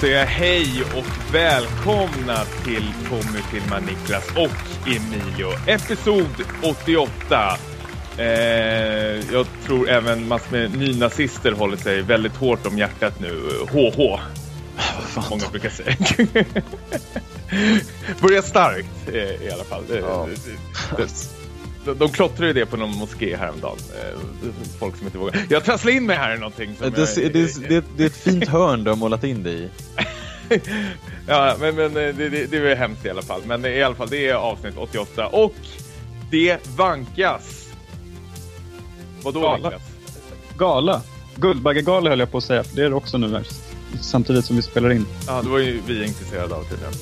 Säger jag hej och välkomna till Tommy filmar Niklas och Emilio. Episod 88. Eh, jag tror även massor med nynazister håller sig väldigt hårt om hjärtat nu. HH. Många brukar säga. Börjar starkt eh, i alla fall. Ja. De, de klottrar ju det på någon moské häromdagen. Eh, Folk som inte vågar. Jag trasslar in mig här i någonting. Som Det, jag, det, det, det är ett fint hörn du har målat in dig i. Ja, men, men eh, det, det, det är hemskt i alla fall. Men i alla fall, det är avsnitt 88 och det vankas. Vadå Gala. Niklas? Gala. Guldbaggegala höll jag på att säga, för det är det också nu här. Samtidigt som vi spelar in. Ja, det var ju vi intresserade av tydligen.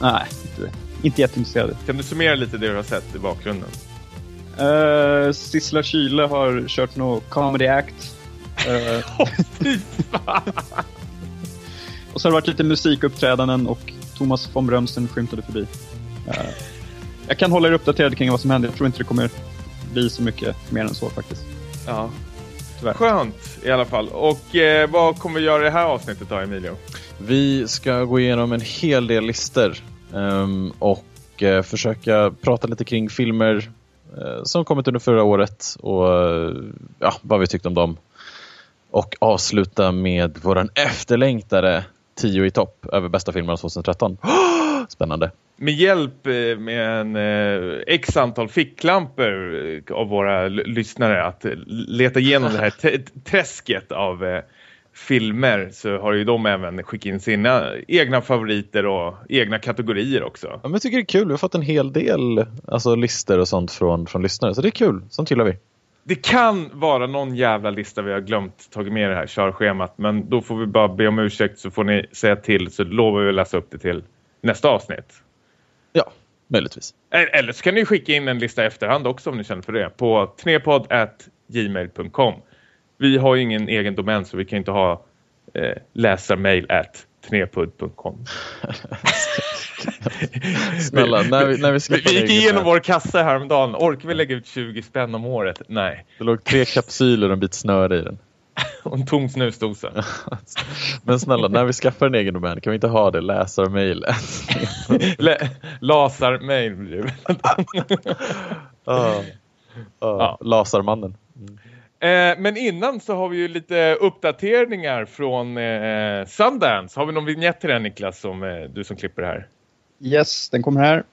Nej, inte, inte jätteintresserad. Kan du summera lite det du har sett i bakgrunden? Uh, Sissela Kyle har kört någon comedy act. Fan! och så har det varit lite musikuppträdanden och Thomas von Brömsen skymtade förbi. Eh, jag kan hålla er uppdaterade kring vad som händer. Jag tror inte det kommer bli så mycket mer än så faktiskt. Ja. Tyvärr. Skönt i alla fall. Och eh, vad kommer vi göra i det här avsnittet då, Emilio? Vi ska gå igenom en hel del listor ehm, och eh, försöka prata lite kring filmer Eh, som kommit under förra året och eh, ja, vad vi tyckte om dem. Och avsluta med våran efterlängtade 10 i topp över bästa filmer av 2013. Spännande! Med hjälp eh, med en x antal ficklampor av våra lyssnare att leta igenom det här träsket av eh, filmer så har ju de även skickat in sina egna favoriter och egna kategorier också. Ja, men jag tycker det är kul, vi har fått en hel del alltså, listor och sånt från, från lyssnare, så det är kul, sånt gillar vi. Det kan vara någon jävla lista vi har glömt tagit med det här körschemat men då får vi bara be om ursäkt så får ni säga till så lovar vi att läsa upp det till nästa avsnitt. Ja, möjligtvis. Eller så kan ni skicka in en lista efterhand också om ni känner för det. På tnepodd.gmail.com Vi har ju ingen egen domän så vi kan inte ha eh, läsarmail at tnepodd.com Snälla, när vi, när vi skaffar vi gick igenom vår kassa häromdagen. Orkar vi lägga ut 20 spänn om året? Nej. Det låg tre kapsyler och en bit snöre i den. Och en tom snusdosa. Men snälla, när vi skaffar en egen domän kan vi inte ha det läsarmail? Lasarmail blir det. Ah. Ja. Ah, Lasarmannen. Eh, men innan så har vi ju lite uppdateringar från eh, Sundance. Har vi någon vignett till den Niklas, som, eh, du som klipper här? Yes, den kommer här.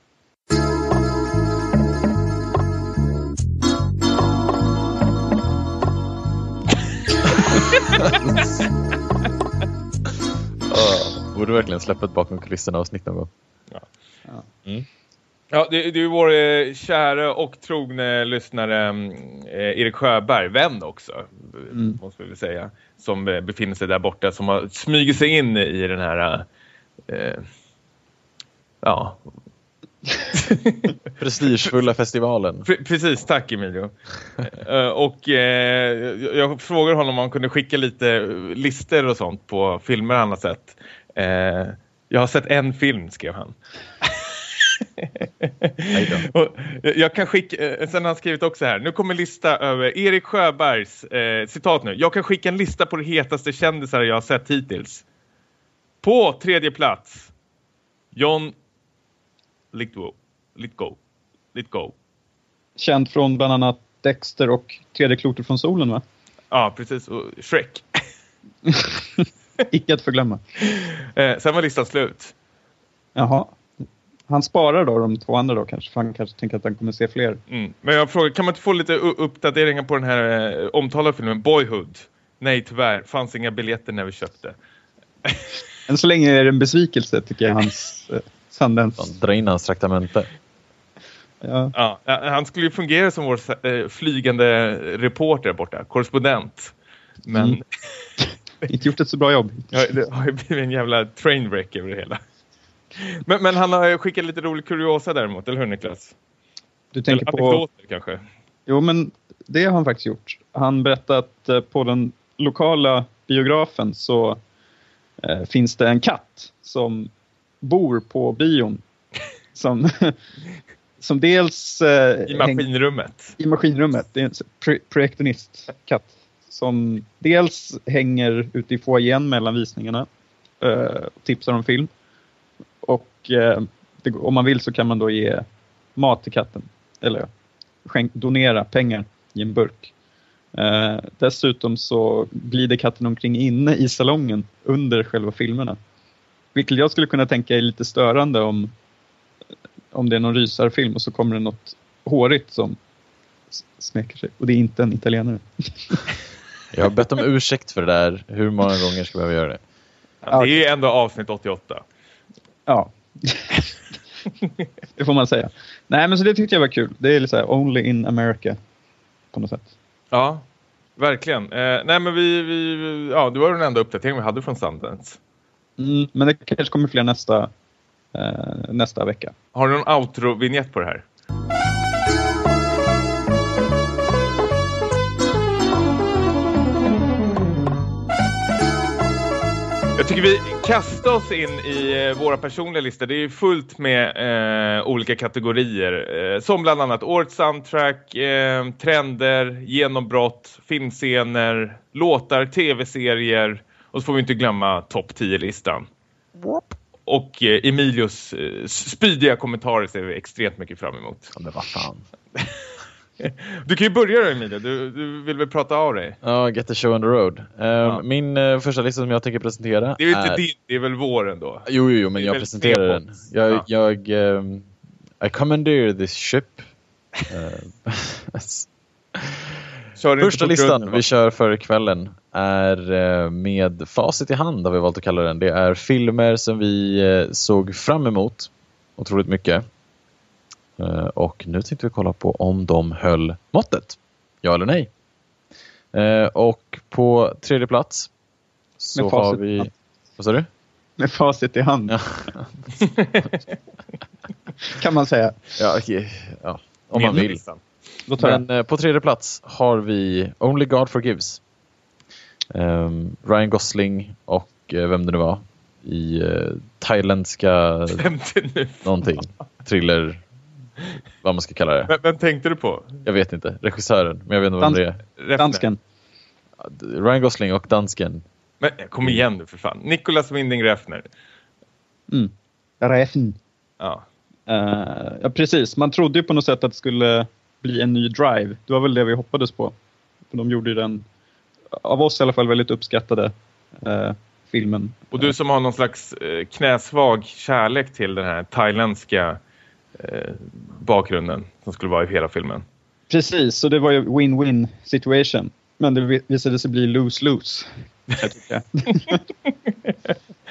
Borde verkligen släppa ett bakom kulisserna avsnitt någon gång. Ja, det, det är vår eh, kära och trogne lyssnare mm, eh, Erik Sjöberg, vän också, Mm. måste vi säga, som eh, befinner sig där borta, som har smugit sig in i den här, eh, ja, Prestigefulla festivalen. Pre- precis, tack Emilio. Eh, och eh, jag, frågade honom om han kunde skicka lite lister och sånt på filmer han har sett. Jag har sett en film, skrev han. och jag, kan skicka, eh, sen har han skrivit också här, nu kommer lista över Erik Sjöbergs, eh, citat nu, jag kan skicka en lista på de hetaste kändisar jag har sett hittills. På tredje plats, John Lithgow. Lithgow. Lithgow. Känd från bland annat Dexter och Tredje klotet från solen va? Ja, precis. Och Shrek. Icke att förglömma. Eh, sen var listan slut. Jaha. Han sparar då de två andra då kanske, för han kanske tänker att han kommer se fler. Mm. Men jag frågar, kan man inte få lite uppdateringar på den här eh, omtalade filmen Boyhood? Nej, tyvärr. Fanns inga biljetter när vi köpte. Än så länge är det en besvikelse tycker jag, hans eh, Sundance. Dra in hans traktamente. Ja. Ja, han skulle ju fungera som vår eh, flygande reporter borta, korrespondent. Men Mm. Inte gjort ett så bra jobb. ja, det har ju blivit en jävla trainwreck över det hela. Men, men han har skickat lite rolig kuriosa däremot, eller hur Niklas? Du tänker eller på... anekdoter kanske? Jo, men det har han faktiskt gjort. Han berättade att eh, på den lokala biografen så eh, finns det en katt som bor på bion. Som, som dels... Eh, I maskinrummet. I maskinrummet. Det är en pro- projektionistkatt. Som dels hänger ute i foajén mellan visningarna. eh, tipsar om film. Och eh, det, om man vill så kan man då ge mat till katten. Eller skänk, donera pengar i en burk. Eh, dessutom så glider katten omkring inne i salongen under själva filmerna. Vilket jag skulle kunna tänka är lite störande om, om det är någon rysarfilm och så kommer det något hårigt som smeker sig. Och det är inte en italienare. Jag har bett om ursäkt för det där. Hur många gånger ska jag behöva göra det? Ja, det är ju ändå avsnitt 88. Ja. det får man säga. Nej, men så det tyckte jag var kul. Det är lite så här, only in America. På något sätt. Ja, verkligen. Eh, nej, men vi, vi, ja, det var den enda uppdateringen vi hade från Sundance. Mm, men det kanske kommer fler nästa, eh, nästa vecka. Har du någon outro-vignett på det här? Jag tycker vi kastar oss in i eh, våra personliga listor. Det är fullt med eh, olika kategorier. Eh, som bland annat årets soundtrack, eh, trender, genombrott, filmscener, låtar, tv-serier. Och så får vi inte glömma topp 10-listan. Och eh, Emilios eh, spydiga kommentarer ser vi extremt mycket fram emot. Ja, men vad fan. Du kan ju börja då Emilia, du, du vill väl prata av dig? Ja, Get the show on the road. Um, Ja. Min uh, första lista som jag tänker presentera Det är ju inte din, det är väl vår ändå. Jo, jo, jo, men är jag presenterar den. Jag, Ja. jag ehm, I commandeer this ship. Inte Första listan grunden, va? vi kör för kvällen är eh, med facit i hand har vi valt att kalla den. Det är filmer som vi eh, såg fram emot otroligt mycket. Eh, Och nu tänkte vi kolla på om de höll måttet. Ja eller nej. Eh, Och på tredje plats så har vi... Vad sa du? Med facit i hand, Ja, kan man säga. ja, okej. ja om man vill. Men eh, på tredje plats har vi Only God Forgives. Ehm, Ryan Gosling och eh, vem det nu var i uh, thailändska någonting. Thriller, vad man ska kalla det. Vem, vem tänkte du på? Jag vet inte. Regissören, men jag vet inte vem Dans- det är. Dansken. Ryan Gosling och dansken. Men kom igen nu för fan. Nicolas Winding Refner. Mm. Refn. Ja. Eh, ja, precis. Man trodde ju på något sätt att det skulle bli en ny Drive. Det var väl det vi hoppades på. För de gjorde ju den, av oss i alla fall, väldigt uppskattade eh, filmen. Och du som har någon slags eh, knäsvag kärlek till den här thailändska bakgrunden som skulle vara i hela filmen. Precis, så det var ju win-win situation. Men det vi- visade sig bli lose-lose.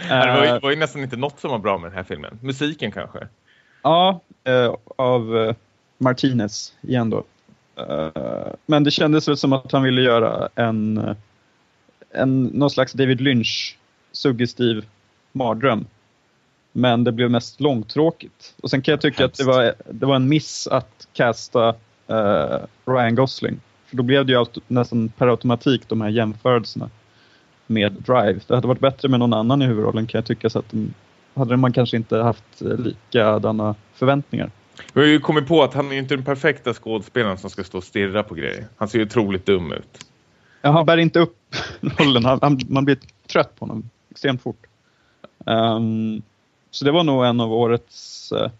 Ja, det var, ju, Eh, det var ju nästan inte något som var bra med den här filmen. Musiken kanske. Ja, eh, av eh, Martinez igen då. Eh, men det kändes väl som att han ville göra en, eh, en någon slags David Lynch suggestiv mardröm. Men det blev mest långtråkigt. Och sen kan jag tycka att det var, det var en miss att casta eh, Ryan Gosling. För då blev det ju nästan per automatik de här jämförelserna med Drive. Det hade varit bättre med någon annan i huvudrollen kan jag tycka. Så att de, hade man kanske inte haft eh, likadana förväntningar. Vi har ju kommit på att han är ju inte den perfekta skådespelaren som ska stå och stirra på grejer. Han ser ju otroligt dum ut. Ja, han bär inte upp rollen. Han, han, man blir trött på honom extremt fort. Ehm, så det var nog en av årets eh,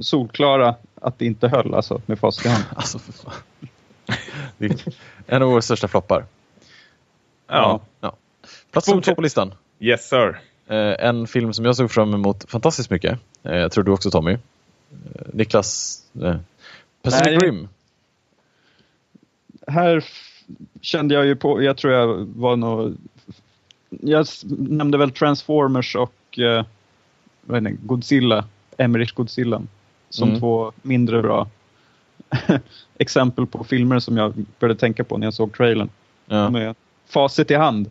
solklara att det inte höll, alltså med facit i hand. Alltså, för fan. En av våra största floppar. Ja. Ja. Plats nummer två på listan. Yes sir. Eh, en film som jag såg fram emot fantastiskt mycket. Eh, jag tror du också Tommy. Eh, Niklas eh, Pacific Nej. Rim. Här kände jag ju på, jag tror jag var nog... Jag nämnde väl Transformers och eh, vad heter det, Godzilla, Emmerich Godzilla, som Mm. två mindre bra exempel på filmer som jag började tänka på när jag såg trailern. Ja. Med facit i hand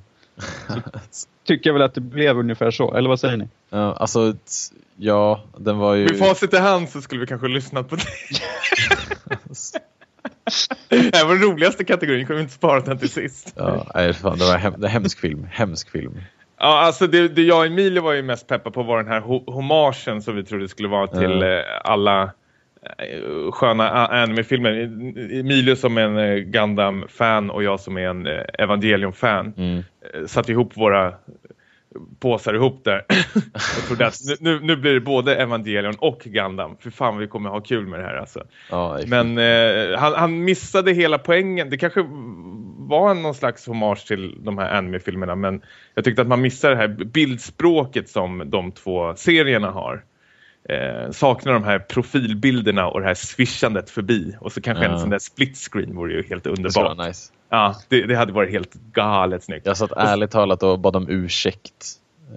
tycker jag väl att det blev ungefär så, eller vad säger ni? Ja, alltså, ja, den var ju... Med facit i hand så skulle vi kanske lyssnat på det. det här var den roligaste kategorin. Kommer vi inte spara den till sist. Ja, nej, fan, det var hem, en hemsk film. Hemsk film. Ja, alltså det, det jag och Emilio var ju mest peppa på var den här ho hommagen som vi trodde skulle vara till eh, alla eh, sköna a- anime-filmer. Emilio som är en eh, Gundam-fan och jag som är en eh, Evangelion-fan Mm. eh, satte ihop våra påsar ihop där. jag trodde att nu, nu blir det både Evangelion och Gundam. För fan vi kommer ha kul med det här alltså. Ja, Men eh, han, han, missade hela poängen. Det kanske var någon slags hommage till de här anime-filmerna. Men jag tyckte att man missade det här bildspråket som de två serierna har. Eh, saknar de här profilbilderna och det här swishandet förbi. Och så kanske ja. en sån där split screen vore ju helt underbart. Det nice. Ja, det, det, hade varit helt galet snyggt. Jag satt ärligt talat och bad om ursäkt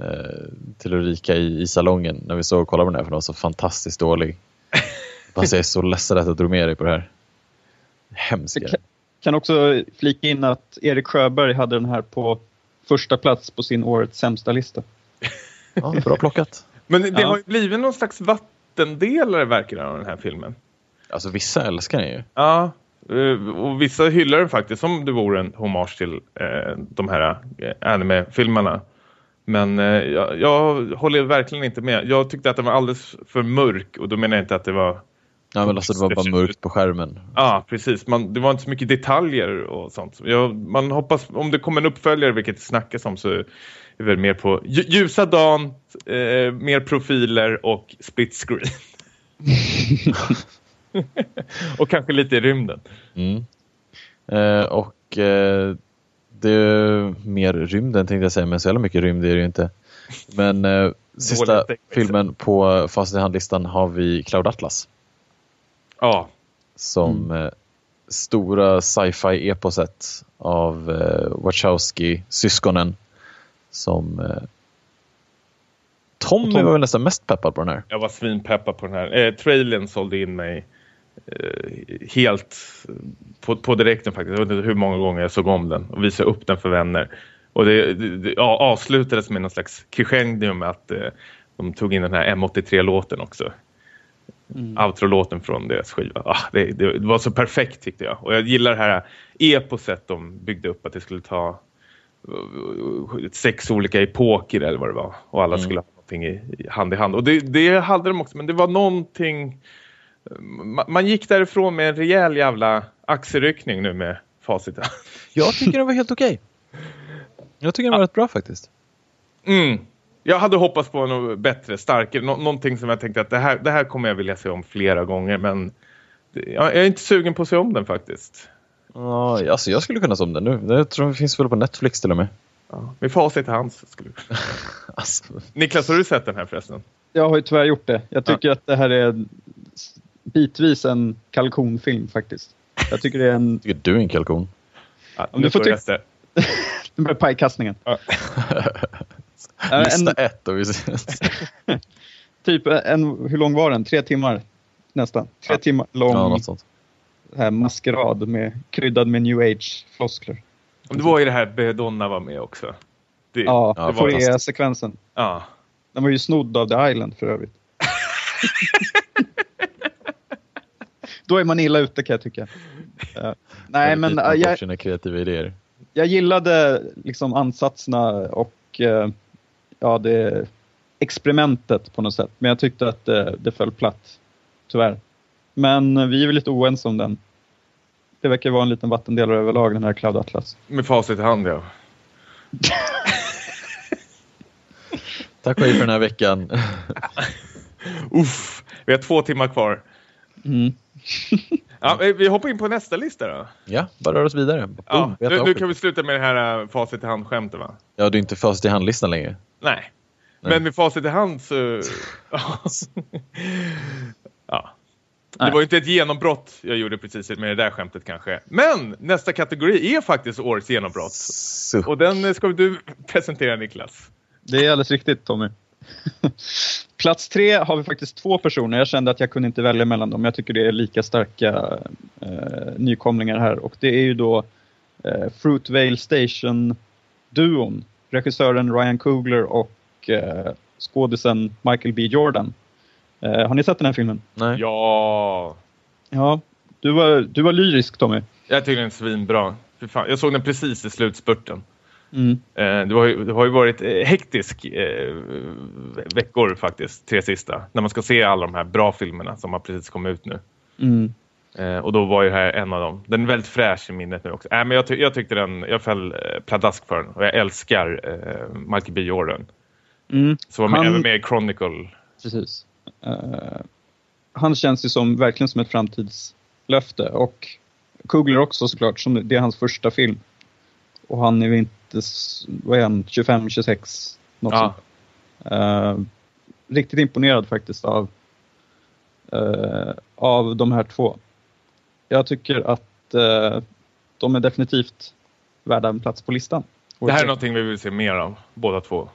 eh, till Ulrika i, i salongen när vi såg och kollade på den här för den var så fantastiskt dålig. Fast jag är så ledsen att jag drog med dig på det här. Hemskt. Kan, kan också flika in att Erik Sjöberg hade den här på första plats på sin årets sämsta lista. Ja, bra plockat. Men det ja. har ju blivit någon slags vattendelare verkar det av den här filmen. Alltså vissa älskar den ju. Ja, eh, och vissa hyllar den faktiskt som det vore en hommage till eh, de här eh, anime-filmerna. Men eh, jag, jag, håller verkligen inte med. Jag tyckte att den var alldeles för mörk och då menar jag inte att det var... Ja, men alltså det var bara mörkt på skärmen. Ja, precis. Man, det var inte så mycket detaljer och sånt. Jag, man hoppas, om det kommer en uppföljare, vilket det snackas om, så är väl mer på ljusa dagen, eh, mer profiler och split screen. och kanske lite i rymden. Mm. Eh, och eh, det är mer rymden tänkte jag säga, men så jävla mycket rymd är det ju inte. Men eh, sista filmen på Facit i handlistan har vi Cloud Atlas. Ja. Som mm. eh, stora sci-fi eposet av eh, Wachowski-syskonen som eh, Tommy Tom... var väl nästan mest peppad på den här. Jag var svinpeppad på den här. Eh, trailern sålde in mig eh, helt på, på direkten faktiskt. Jag vet inte hur många gånger jag såg om den och visade upp den för vänner. Och det, det ja, avslutades med någon slags crescendium att eh, de tog in den här M83-låten också. Mm. Outro-låten från deras skiva. Ah, det, det, det, var så perfekt tyckte jag. Och jag gillar det här eposet de byggde upp att det skulle ta sex olika epoker eller vad det var. Och alla mm. skulle ha någonting i, hand i hand. Och det, det hade de också, men det var någonting... Man, man gick därifrån med en rejäl jävla axelryckning nu med facit. Jag tycker det var helt okej. Okay. Jag tycker det var rätt bra faktiskt. Mm. Jag hade hoppats på något bättre, starkare. Nå någonting som jag tänkte att det här, det här kommer jag vilja se om flera gånger. Men jag är inte sugen på att se om den faktiskt. Ja, alltså jag skulle kunna se om den nu. Det tror jag finns väl på Netflix till och med. Ja, med facit i hands. Skulle... alltså. Niklas, har du sett den här förresten? Jag har ju tyvärr gjort det. Jag tycker ja. att det här är bitvis en kalkonfilm faktiskt. Jag tycker det är en... Tycker du är en kalkon? Ja, Om du får tycka... med pajkastningen. Ja. Lista en... ett. Och vi typ, en, hur lång var den? Tre timmar nästan. Tre ja. timmar lång. Ja, något sånt här maskerad med, kryddad med new age-floskler. Det var ju det här Bedonna var med också. Det, ja, det var det sekvensen. Ja. Den var ju snodd av The Island för övrigt. Då är man illa ute kan jag tycka. Uh, nej, men uh, jag, sina kreativa idéer. jag gillade liksom ansatserna och uh, ja, det experimentet på något sätt. Men jag tyckte att det, det föll platt, tyvärr. Men vi är väl lite oense om den. Det verkar vara en liten vattendelare överlag, den här Cloud Atlas. Med facit i hand, ja. Tack och hej för den här veckan. Uff, vi har två timmar kvar. Mm. ja, vi hoppar in på nästa lista då. Ja, bara rör oss vidare. Ja, nu, nu, kan vi sluta med det här uh, facit i hand-skämtet va? Ja, du är inte facit i hand-listan längre. Nej. Nej. Men med facit i hand så... ja. Det var ju inte ett genombrott jag gjorde precis med det där skämtet kanske. Men nästa kategori är faktiskt årets genombrott. Så. Och den ska du presentera Niklas. Det är alldeles riktigt Tommy. Plats tre har vi faktiskt två personer. Jag kände att jag kunde inte välja mellan dem. Jag tycker det är lika starka eh, nykomlingar här. Och det är ju då eh, Fruitvale Station-duon. Regissören Ryan Coogler och eh, skådisen Michael B. Jordan. Eh, har ni sett den här filmen? Nej. Ja. Ja, du var, du var lyrisk Tommy. Jag tycker den är svinbra. Jag såg den precis i slutspurten. Mm. Eh, det, har ju, det har ju varit eh, hektisk eh, veckor faktiskt, tre sista. När man ska se alla de här bra filmerna som har precis kommit ut nu. Mm. Eh, och då var ju här en av dem. Den är väldigt fräsch i minnet nu också. Äh, men jag, ty jag tyckte den, jag föll eh, pladask för den. Och jag älskar eh, Michael B. Jordan. Mm. Så var med, Han- även med i Chronicle. Precis. Eh, han känns ju som, verkligen som ett framtidslöfte. Och Kugler också såklart, som det är hans första film. Och han är väl inte, vad är han, 25, 26? Något Ja. Eh, riktigt imponerad faktiskt av, eh, av de här två. Jag tycker att eh, de är definitivt värda en plats på listan. Det här är någonting vi vill se mer av, båda två.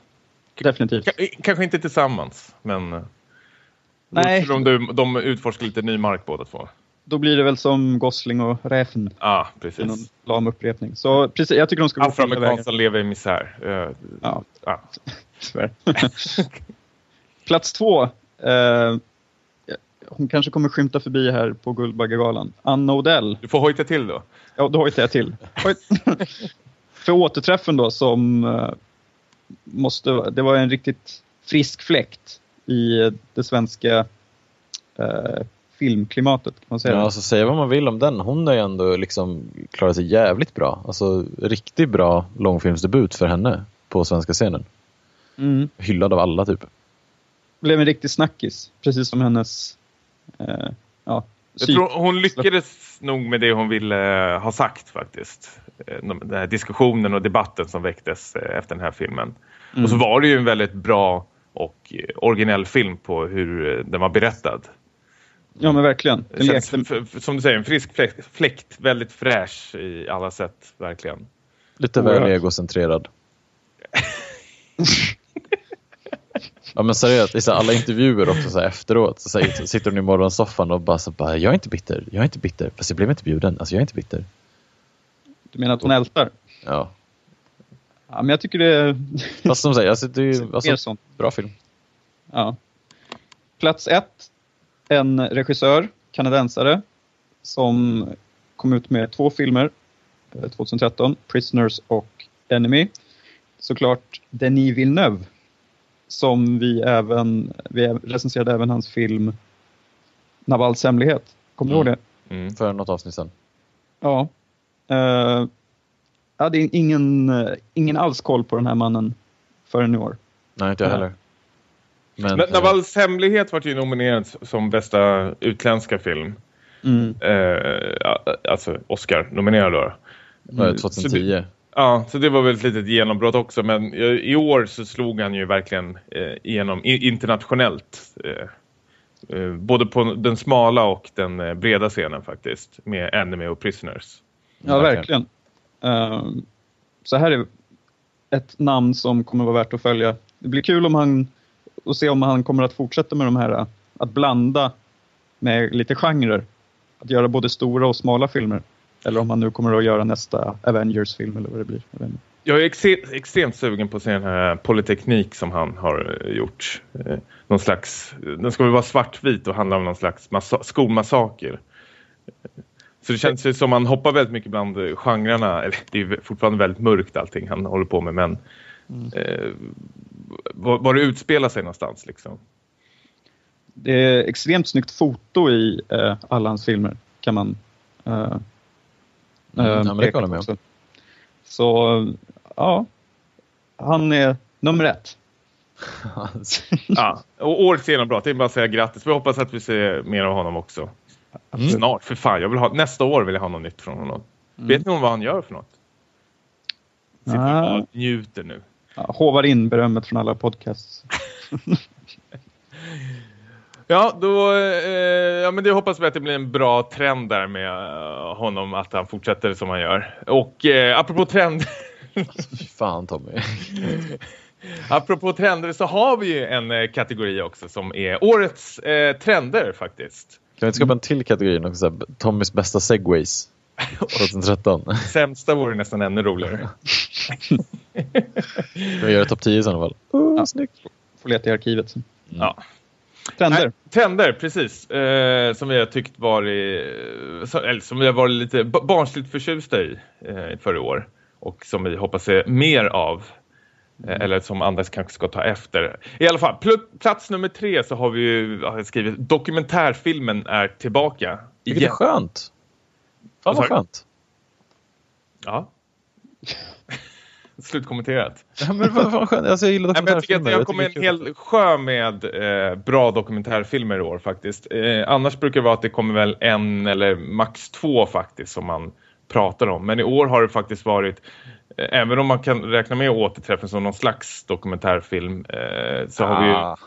Definitivt. K kanske inte tillsammans, men... Nej. De, de, de utforskar lite ny mark båda två. Då blir det väl som Gosling och Räfen. Ja, någon precis. lam upprepning. Så precis, jag tycker de ska gå skilda vägar. Afroamerikan som lever i misär. Eh, Ja, ja. tyvärr. Plats två. Eh, hon kanske kommer skymta förbi här på Guldbaggegalan. Anna Odell. Du får hojta till då. Ja, då hojtar jag till. För återträffen då som eh, måste, det var en riktigt frisk fläkt i det svenska eh, filmklimatet kan man säga. Ja, alltså säga vad man vill om den. Hon har ju ändå liksom klarat sig jävligt bra. Alltså riktigt bra långfilmsdebut för henne på svenska scenen. Mm. Hyllad av alla typ. Blev en riktig snackis, precis som hennes eh, ja, Jag tror hon lyckades nog med det hon ville eh, ha sagt faktiskt. Eh, de- Den här diskussionen och debatten som väcktes eh, efter den här filmen. Mm. Och så var det ju en väldigt bra och eh, originell film på hur eh, den var berättad. Ja men verkligen. Den Det känns, lekte, som du säger, en frisk fläkt, fläkt, väldigt fräsch i alla sätt, verkligen. Lite väl egocentrerad. Ja men seriöst, i här alla intervjuer också så här efteråt så så sitter hon i morgonsoffan och bara så bara Jag är inte bitter, jag är inte bitter, fast jag blev inte bjuden, alltså jag är inte bitter. du menar att hon ältar? Ja, Ja men jag tycker det är fast som säger, alltså, det är alltså, sånt. bra film. Ja. Plats ett. En regissör, kanadensare, som kom ut med två filmer eh, 2013. Prisoners och Enemy. Såklart Denis Villeneuve. Som vi även, vi recenserade även hans film Navals hemlighet. Kommer du ihåg det? Mm. För något avsnitt sen. Ja. Uh, jag hade ingen, eh, ingen alls koll på den här mannen förrän i år. Nej, inte jag Ja. heller. Men, Men eh, Navals hemlighet var ju nominerad som bästa utländska film. Mm. Eh, alltså Oscar-nominerad då. är det, Så 2010. Ja, så det var väl ett litet genombrott också. Men eh, i år så slog han ju verkligen eh, igenom internationellt. Eh, eh, både på den smala och den eh, breda scenen faktiskt. Med Enemy och Prisoners. Ja, Verkligen. Ehm, så här är ett namn som kommer vara värt att följa. Det blir kul om han, att se om han kommer att fortsätta med de här, eh, att blanda med lite genrer. Att göra både stora och smala filmer. Eller om han nu kommer att göra nästa Avengers-film eller vad det blir. Jag. Jag är extremt sugen på att se den här Polyteknik som han har eh, gjort. Eh, någon slags, den ska väl vara svartvit och handla om någon slags skomassaker. skolmassaker. Så det känns ju som han hoppar väldigt mycket bland eh, genrerna. Eller, Det är fortfarande väldigt mörkt allting han håller på med. Men eh, var, var det utspelar sig någonstans liksom. Det är extremt snyggt foto i eh, alla hans filmer. Kan man eh, Mm, eh, peka på också. Så ja, han är nummer ett. Ja, och årets genombrott, det är bara att säga grattis. Vi hoppas att vi ser mer av honom också. Mm. Snart, för fan. Jag vill ha, nästa år vill jag ha något nytt från honom. Vet ni om vad han gör för något? Sitter och njuter nu. Ja, hovar in berömmet från alla podcasts. Ja, då, eh, ja, men det hoppas vi att det blir en bra trend där med eh, honom, att han fortsätter som han gör. Och eh, apropå trend, fan Tommy. apropå trender så har vi ju en eh, kategori också som är årets eh, trender faktiskt. Kan vi skapa en till kategori? Något så här, Tommys bästa segways 2013. Sämsta vore nästan ännu roligare. Vi gör topp 10 i sådana fall. Ja. snyggt. Får leta i arkivet sen. Ja. Trender. Nej, trender, precis. Eh, som vi har tyckt så, eller som vi har varit lite ba- barnsligt förtjusta i eh, förra år. Och som vi hoppas se mer av. Eh, Eller som Anders kanske ska ta efter. I alla fall, pl- plats nummer tre så har vi ju har jag skrivit dokumentärfilmen är tillbaka Vilket är skönt. Fan Vad skönt. Ja. Slutkommenterat. Ja, men vad, vad skönt. Alltså, jag gillar Nej, jag dokumentärfilmer. det har Jag kommit en hel sjö med eh, bra dokumentärfilmer i år faktiskt. Eh, annars brukar det vara att det kommer väl en eller max två faktiskt som man pratar om. Men i år har det faktiskt varit, eh, även om man kan räkna med återträffen som någon slags dokumentärfilm, eh, så har vi Ah,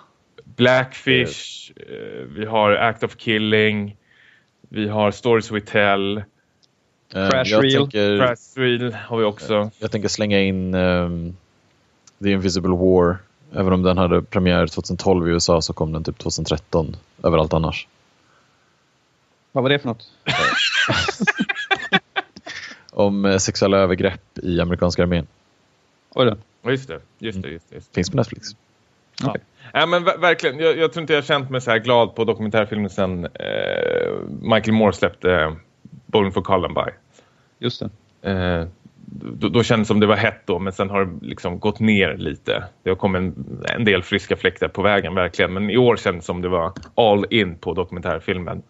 Blackfish, eh, vi har Act of Killing, vi har Stories We Tell, Crash Reel. Tänker, Crash Reel har vi också. jag tänker slänga in ehm, The Invisible War. Även om den hade premiär 2012 i USA så kom den typ 2013 överallt annars. Vad var det för något? Om eh, sexuella övergrepp i amerikanska armén. Oj då. Ja, just det, just det, just det. Just det. Finns på Netflix. Ja. Ja, men ver- verkligen, jag, jag tror inte jag känt mig så här glad på dokumentärfilmen sen eh, Michael Moore släppte eh, Bowling for Columbine. Just det. Eh, då, då kändes det som det var hett då, men sen har det liksom gått ner lite. Det har kommit en, en del friska fläktar på vägen, verkligen. Men i år kändes det som det var all in på dokumentärfilmen.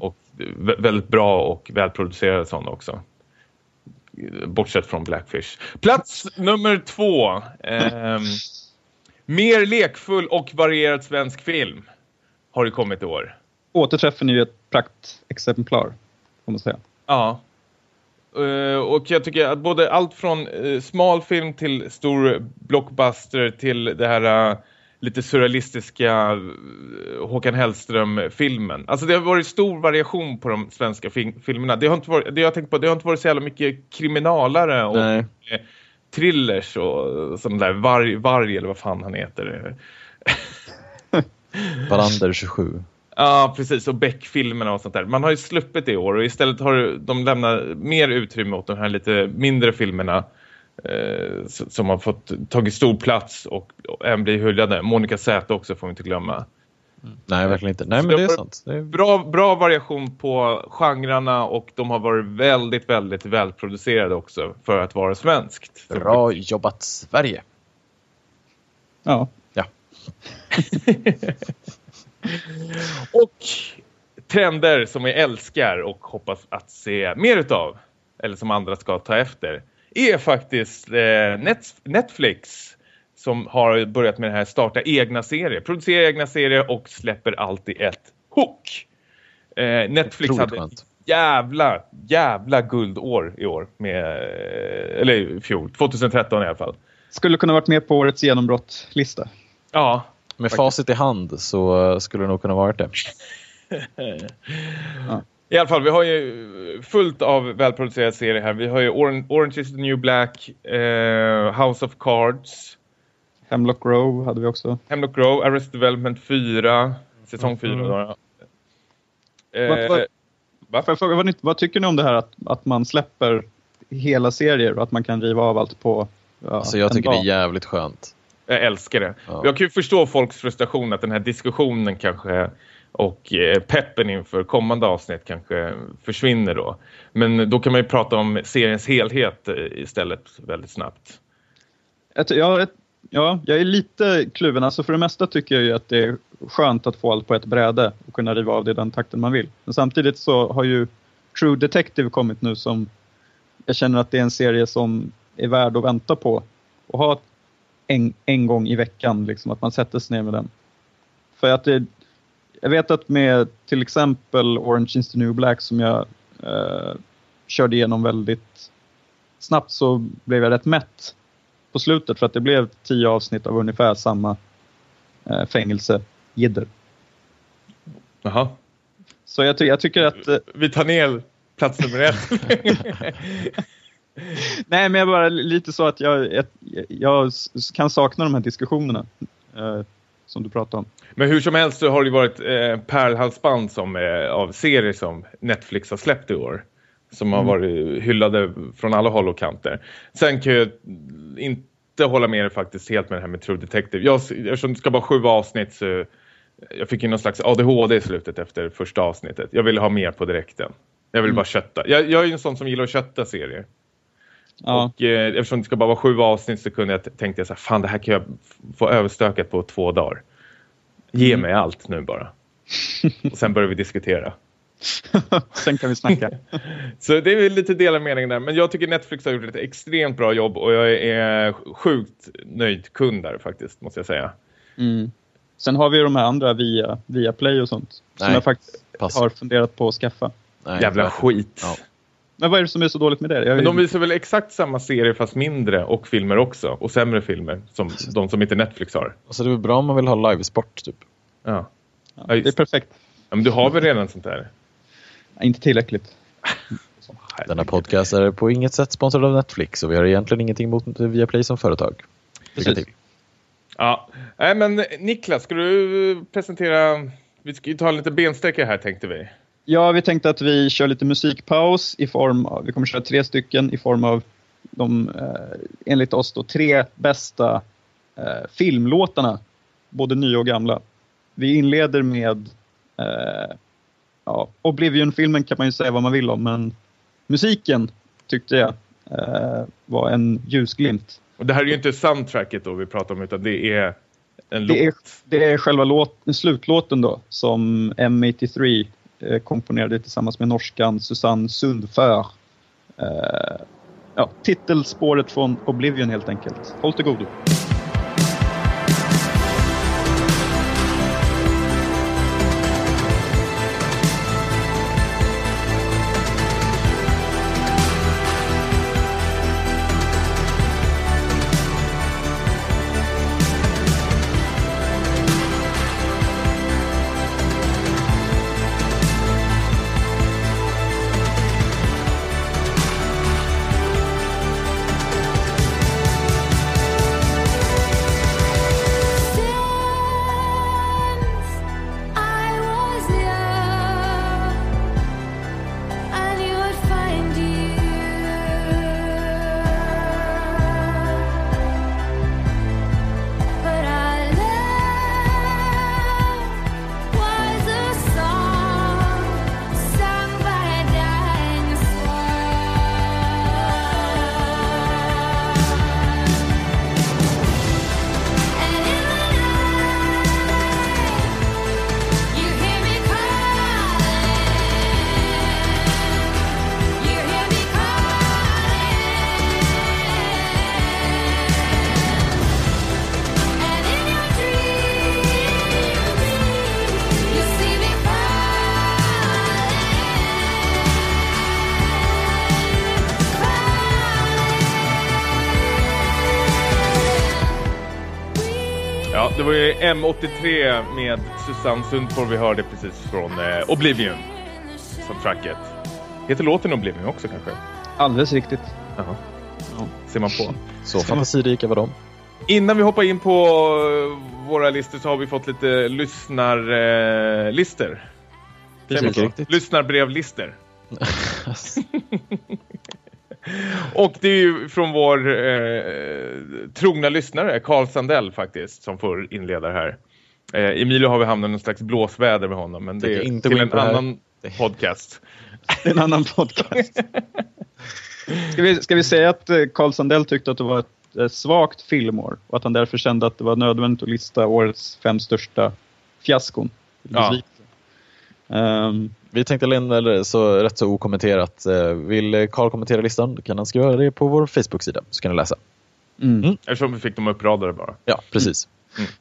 Och vä- väldigt bra och välproducerade sådana också. Bortsett från Blackfish. Plats nummer två. Ehm, mer lekfull och varierad svensk film har det kommit i år. Återträffen är ju ett praktexemplar, får man säga. Ja. Eh, och jag tycker att både allt från uh, smal film till stor blockbuster till det här eh, lite surrealistiska uh, Håkan Hellström-filmen. Alltså det har varit stor variation på de svenska fi- filmerna. Det har inte varit, det jag tänkt på, det har inte varit så jävla mycket kriminalare och Nej. eh, thrillers och sån där varg, varg eller vad fan han heter. Wallander 27. Ja, precis. Och Beck-filmerna och sånt där. Man har ju sluppit det i år och istället har de lämnat mer utrymme åt de här lite mindre filmerna eh, som har fått tagit stor plats och, även bli hyllade. Monica Zäta också får vi inte glömma. Nej, verkligen inte. Nej, men det är sant. Det är... Bra, bra variation på genrerna och de har varit väldigt, väldigt välproducerade också för att vara svenskt. Bra jobbat Sverige. Ja. Ja. Och trender som vi älskar och hoppas att se mer utav, eller som andra ska ta efter, är faktiskt eh, Net- Netflix som har börjat med det här starta egna serier, producera egna serier och släpper alltid ett hook. Eh, Netflix hade skönt. jävla, jävla guldår i år, med, eh, eller i fjol, 2013 i alla fall. Skulle kunna varit med på årets genombrottslista. Ja, Med facit i hand så skulle det nog kunna varit det. I alla fall, vi har ju fullt av välproducerade serier här. Vi har ju Orange, is the New Black, eh, House of Cards, Hemlock Grove hade vi också. Hemlock Grove, Arrested Development 4, säsong 4 Mm. då. Eh, vad- va? Får jag fråga, vad, ni- vad tycker ni om det här att, att man släpper hela serier och att man kan riva av allt på ja, Alltså jag tycker det dag? är jävligt skönt. Jag älskar det. Ja. Jag kan ju förstå folks frustration att den här diskussionen kanske och eh, peppen inför kommande avsnitt kanske försvinner då. Men då kan man ju prata om seriens helhet eh, istället väldigt snabbt. Ett, ja, ett, ja, jag är lite kluven. Alltså för det mesta tycker jag ju att det är skönt att få allt på ett bräde och kunna riva av det i den takten man vill. Men samtidigt så har ju True Detective kommit nu som jag känner att det är en serie som är värd att vänta på och ha en, en gång i veckan, liksom, att man sätter sig ner med den. För att det, jag vet att med till exempel Orange is the New Black som jag eh, körde igenom väldigt snabbt så blev jag rätt mätt på slutet för att det blev tio avsnitt av ungefär samma eh, fängelse-jidder. Jaha. Så jag, jag tycker att... Eh, Vi tar ner plats nummer ett. nej, men jag bara lite så att jag, jag, jag kan sakna de här diskussionerna eh, som du pratar om. Men hur som helst så har det ju varit eh, pärlhalsband som, eh, av serier som Netflix har släppt i år. Som har Mm. varit hyllade från alla håll och kanter. Sen kan jag inte hålla med dig faktiskt helt med det här med True Detective. Jag, eftersom det ska vara sju avsnitt så jag fick ju någon slags ADHD i slutet efter första avsnittet. Jag ville ha mer på direkten. Jag vill Mm. bara kötta. Jag, jag är ju en sån som gillar att kötta serier. Ja, Och eh, eftersom det ska bara vara sju avsnitt så kunde jag tänkte jag så här, fan det här kan jag få överstökat på två dagar. Ge Mm. mig allt nu bara. Och sen börjar vi diskutera. Sen kan vi snacka. Så det är väl lite delad mening där. Men jag tycker Netflix har gjort ett extremt bra jobb och jag är sjukt nöjd kund där faktiskt, måste jag säga. Mm. Sen har vi de här andra via, via Play och sånt. Som Nej, jag faktiskt pass. har funderat på att skaffa. Nej, Jävla skit. Ja. Men vad är det som är så dåligt med det? Jag, Men de visar väl exakt samma serie fast mindre och filmer också. Och sämre filmer som de som inte Netflix har. Alltså det är väl bra om man vill ha livesport typ. Ja. ja, Ja, det är perfekt. ja men du har väl redan sånt där? Nej, Inte tillräckligt. Denna podcast är på inget sätt sponsrad av Netflix och vi har egentligen ingenting mot Viaplay som företag. Lycka Precis. till. Ja, nej men Niklas, ska du presentera... Vi ska ju ta lite bensträckare här tänkte vi. Ja, vi tänkte att vi kör lite musikpaus i form av, vi kommer köra tre stycken i form av de, eh, enligt oss då, tre bästa eh, filmlåtarna, både nya och gamla. Vi inleder med eh, ja, Oblivion-filmen kan man ju säga vad man vill om, men musiken tyckte jag eh, var en ljusglimt. Och det här är ju inte soundtracket då vi pratar om utan det är en Det är, låt. det är själva låt, slutlåten då som M83 eh, Eh, komponerade tillsammans med norskan Susanne Sundför. Eh, ja, titelspåret från Oblivion helt enkelt. Håll till godo. Det var ju M83 med Susanne Sundfår vi hörde precis från eh, Oblivion som tracket. Heter låten Oblivion också kanske? Alldeles riktigt. Jaha. Ja. Ser man på. Så fantasirika var de. Innan vi hoppar in på eh, våra listor så har vi fått lite lyssnarlistor. Eh, lister. Säger man Precis, så? riktigt. Lyssnarbrevlister. Och det är ju från vår eh, trogna lyssnare, Carl Sandell faktiskt, som får inleda här. Eh, Emilio har vi hamnat i någon slags blåsväder med honom, men det är inte till en här. annan podcast. Det är en annan podcast. Ska vi, ska vi säga att eh, Carl Sandell tyckte att det var ett svagt filmår och att han därför kände att det var nödvändigt att lista årets fem största fiaskon? Ja. Besvikelse. Vi tänkte lämna det så rätt så okommenterat. Eh, Vill Karl kommentera listan kan han skriva det på vår Facebook-sida så kan ni läsa. mm. Mm. Eftersom vi fick dem uppradade bara. Ja, precis.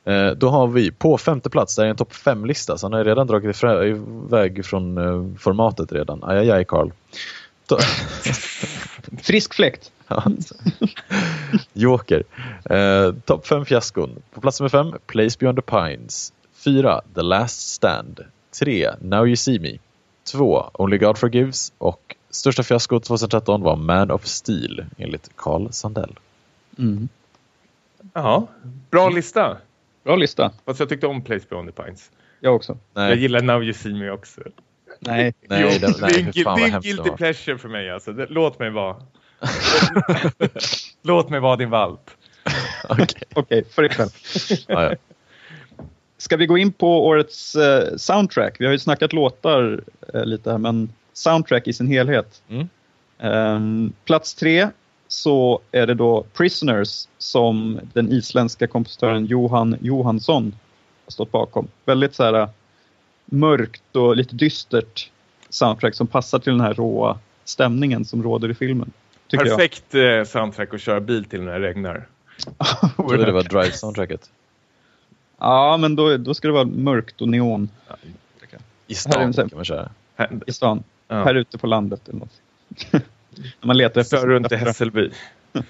Eh, Då har vi på femte plats, där är en topp fem-lista, så han har redan dragit iväg från eh, formatet redan. Ajajaj, Carl. To- Frisk fläkt. Joker. Eh, topp fem fiaskon. På plats nummer fem, Place Beyond the Pines. Fyra, The Last Stand. Tre, Now You See Me. Två, Only God Forgives. Och största fiaskot 2013 var Man of Steel, enligt Carl Sandell. Mm. Jaha, bra lista. Bra lista. Fast jag tyckte om Place Beyond the Pines. Jag också. Jag Nej, gillar Now You See Me också. Nej. nej, Jo, den, nej det är en, det är det guilty pleasure för mig alltså. Det, låt mig vara. låt mig vara din valp. Okej. Okej, för ikväll. Ja, ja. Ska vi gå in på årets eh, soundtrack? Vi har ju snackat låtar eh, lite här, men soundtrack i sin helhet. Mm. Ehm, plats tre så är det då Prisoners som den isländska kompositören Johan Johansson har stått bakom. Väldigt så här eh, mörkt och lite dystert soundtrack som passar till den här råa stämningen som råder i filmen. Perfekt eh, soundtrack att köra bil till när det regnar. jag. Jag trodde det var Drive-soundtracket. Ja, men då, då ska det vara mörkt och neon I Här stan sen- kan man köra. Här, i stan. ja. Här ute på landet eller något. När man letar efter, runt i Hässelby.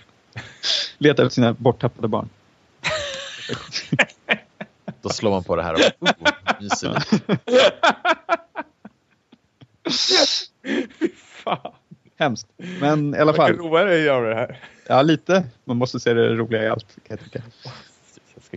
letar efter sina borttappade barn. Då slår man på det här och oh. Fy fan. Hemskt. Men i alla fall, roa dig att göra det här. ja lite. Man måste se det roliga i allt kan jag tycka.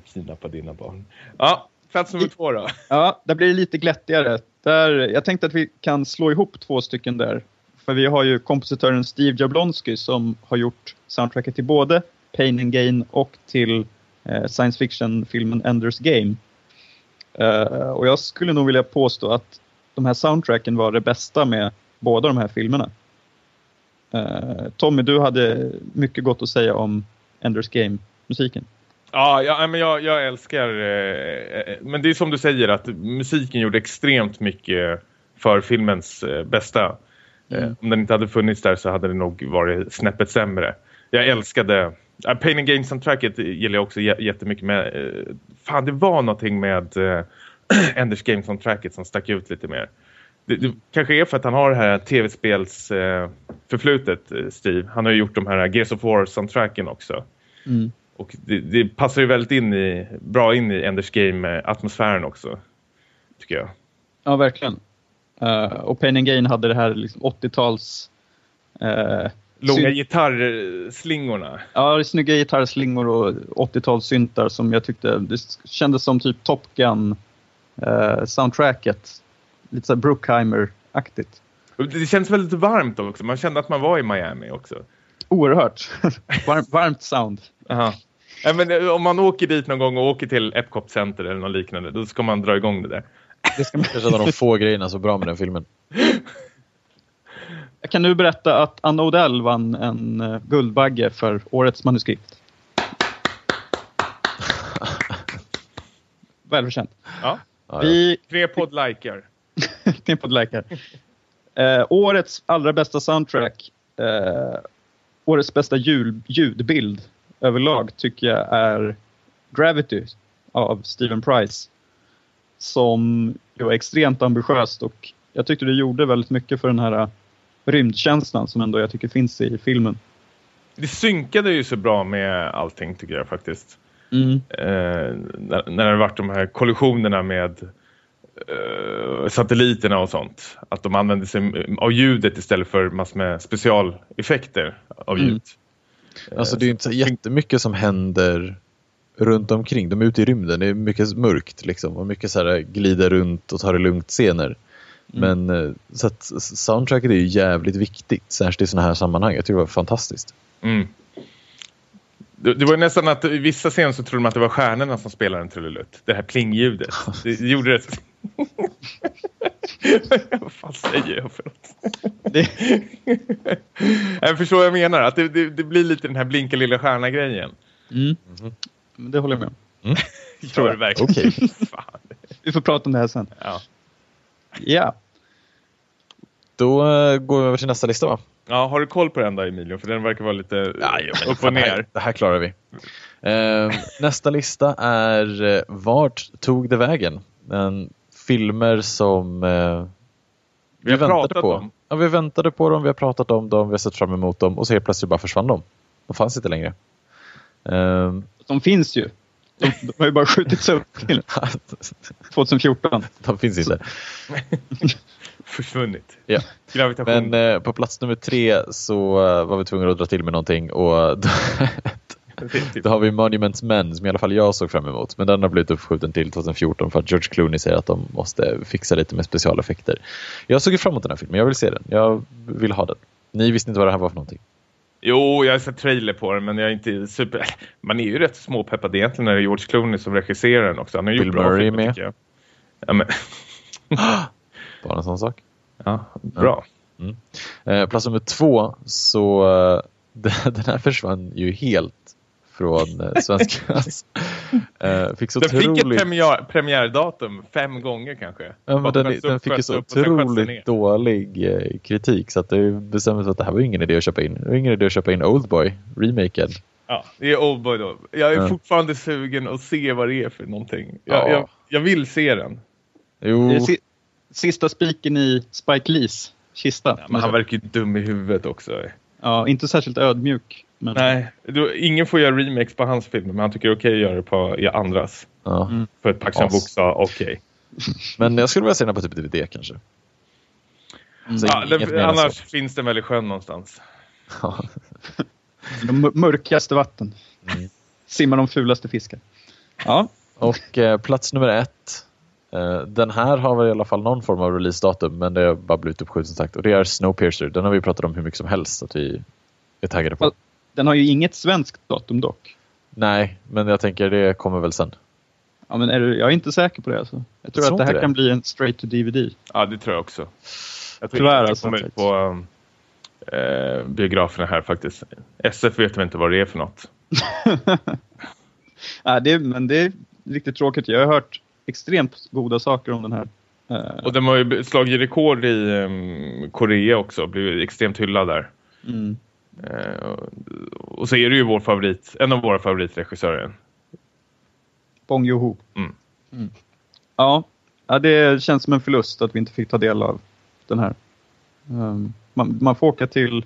Ska kidnappa dina barn. Ja, plats nummer två då. Ja, där blir det lite glättigare. Där, jag tänkte att vi kan slå ihop två stycken där. För vi har ju kompositören Steve Jablonsky som har gjort soundtracket till både Pain and Gain och till eh, science fiction-filmen Enders Game. Eh, och jag skulle nog vilja påstå att de här soundtracken var det bästa med båda de här filmerna. Eh, Tommy, du hade mycket gott att säga om Enders Game-musiken. Ja, ja men jag, jag älskar... Eh, eh, men det är som du säger att musiken gjorde extremt mycket för filmens eh, bästa. Eh, Mm. om den inte hade funnits där så hade det nog varit snäppet sämre. Jag älskade... Uh, Pain and Gain soundtracket gillar jag också jä- jättemycket med. Eh, fan, det var någonting med eh, Enders Game soundtracket som stack ut lite mer. Det, det kanske är för att han har det här tv-spels eh, förflutet, eh, Steve. Han har ju gjort de här Gears of War soundtracken också. Mm. Och det, det passar ju väldigt in i, bra in i Enders Game-atmosfären också. Tycker jag. Ja, verkligen. Eh, och Pain and Gain hade det här liksom 80-tals... eh, Långa gitarrslingorna. Ja, snygga gitarrslingor och 80-talssyntar som jag tyckte det kändes som typ Top Gun eh, soundtracket. Lite så. Och Det känns väldigt varmt också. Man kände att man var i Miami också. Oerhört. Varm, varmt sound. Aha. Ja, men eh, om man åker dit någon gång och åker till Epcot Center eller något liknande, då ska man dra igång det där. Det ska man... Kanske de få grejerna så bra med den filmen. Jag kan nu berätta att Anna Odell vann en eh, Guldbagge för årets manuskript. Välförtjänt. Ja. Ja, ja. Vi Tre podd-likar. På läkare. Eh, årets allra bästa soundtrack. Eh, årets bästa ljud, ljudbild överlag tycker jag är Gravity av Steven Price. Som ju var extremt ambitiöst och jag tyckte det gjorde väldigt mycket för den här rymdkänslan som ändå jag tycker finns i filmen. Det synkade ju så bra med allting tycker jag faktiskt. Eh, när, när det varit de här kollisionerna med eh, satelliterna och sånt. Att de använde sig av ljudet istället för massor med specialeffekter av Mm. Ljud. Alltså det är inte så jättemycket som händer runt omkring. De är ute i rymden, det är mycket mörkt liksom. Och mycket så här glida runt och ta det lugnt scener. Men eh, så att soundtracket är ju jävligt viktigt, särskilt i sådana här sammanhang. Jag tycker det var fantastiskt. Mm. Det, det var nästan att i vissa scener så trodde man att det var stjärnorna som spelade en trudelutt. Det här plingljudet. Det gjorde det. vad fan säger jag för något? Det, Jag förstår vad jag menar. Att det, det, det blir lite den här blinka lilla stjärna-grejen. mm. Men det håller jag med om. Gör det verkligen. Okej. Fan. Vi får prata om det här sen. Ja. Ja. Då eh, går vi över till nästa lista va? ja, har du koll på den då Emilio? För den verkar vara lite upp och Det ner. här, det här klarar vi. Eh, nästa lista är eh, Vart tog det vägen? En filmer som eh, Vi har väntade pratat på. om. Ja, vi väntade på dem, vi har pratat om dem, vi har sett fram emot dem och så helt plötsligt bara försvann de. De fanns inte längre. Eh, De finns ju. De, de har ju bara skjutits upp till 2014. de finns inte. Försvunnit. Ja. Gravitation. Men eh, på plats nummer tre så eh, var vi tvungna att dra till med någonting och då, har vi Monuments Men som i alla fall jag såg fram emot. Men den har blivit uppskjuten till 2014 för att George Clooney säger att de måste fixa lite med specialeffekter. Jag såg fram emot den här filmen, jag vill se den. Jag vill ha den. Ni visste inte vad det här var för någonting. Jo, jag har sett trailer på den men jag är inte super... Man är ju rätt småpeppad egentligen när det är George Clooney som regisserar den också. Han har Bill gjort Murray filmer, med. jag. Ja, men, Bara en sån sak. ja, bra. Eh, plats nummer två så eh, den här försvann ju helt från eh, svenska. Eh, fick så Den fick ett otroligt... premiär, premiärdatum fem gånger kanske. Ja, men den, den upp, fick ju så otroligt dålig eh, kritik så att det bestämde sig för att det här var ingen idé att köpa in. Det var ingen idé att köpa in Oldboy, remaken. Ja, det är Oldboy då. Jag är Ja. fortfarande sugen att se vad det är för någonting. Jag, Ja. jag, jag vill se den. Jo, sista spiken i Spike Lees kista. Ja, men han verkar ju dum i huvudet också. Ja, inte särskilt ödmjuk. Men... Nej, då, ingen får göra remakes på hans filmer men han tycker det är okej att göra det på i andras. ja. Mm. För att Park Chan-wook sa okej. Men jag skulle vilja se den på typ DVD kanske. Så Ja, än annars så. finns den väl i sjön någonstans. Ja. De mör- mörkaste vatten. Mm. Simmar de fulaste fiskar. Ja, Och eh, plats nummer ett. Eh, den här har väl i alla fall någon form av releasedatum men det har bara blivit uppskjutet som sagt. Och det är Snowpiercer. Den har vi pratat om hur mycket som helst att vi är taggade på. Den har ju inget svenskt datum dock. Nej, men jag tänker det kommer väl sen. Ja, men är du, jag är inte säker på det. Alltså. Jag tror tror att det här det. kan bli en straight to DVD. Ja, det tror jag också. Jag tror Tyvärr inte alltså, det kommer ut på eh, biograferna här faktiskt. SF vet vi inte vad det är för något. Ja, det, men det är riktigt tråkigt. Jag har hört extremt goda saker om den här. Eh, Och de har ju slagit rekord i em, Korea också. Blivit extremt hyllad där. mm. Eh, och, så är det ju vår favorit, en av våra favoritregissörer. Bong Joon-ho. Mm. Mm. Ja. ja, det känns som en förlust att vi inte fick ta del av den här. Um, man, man får åka till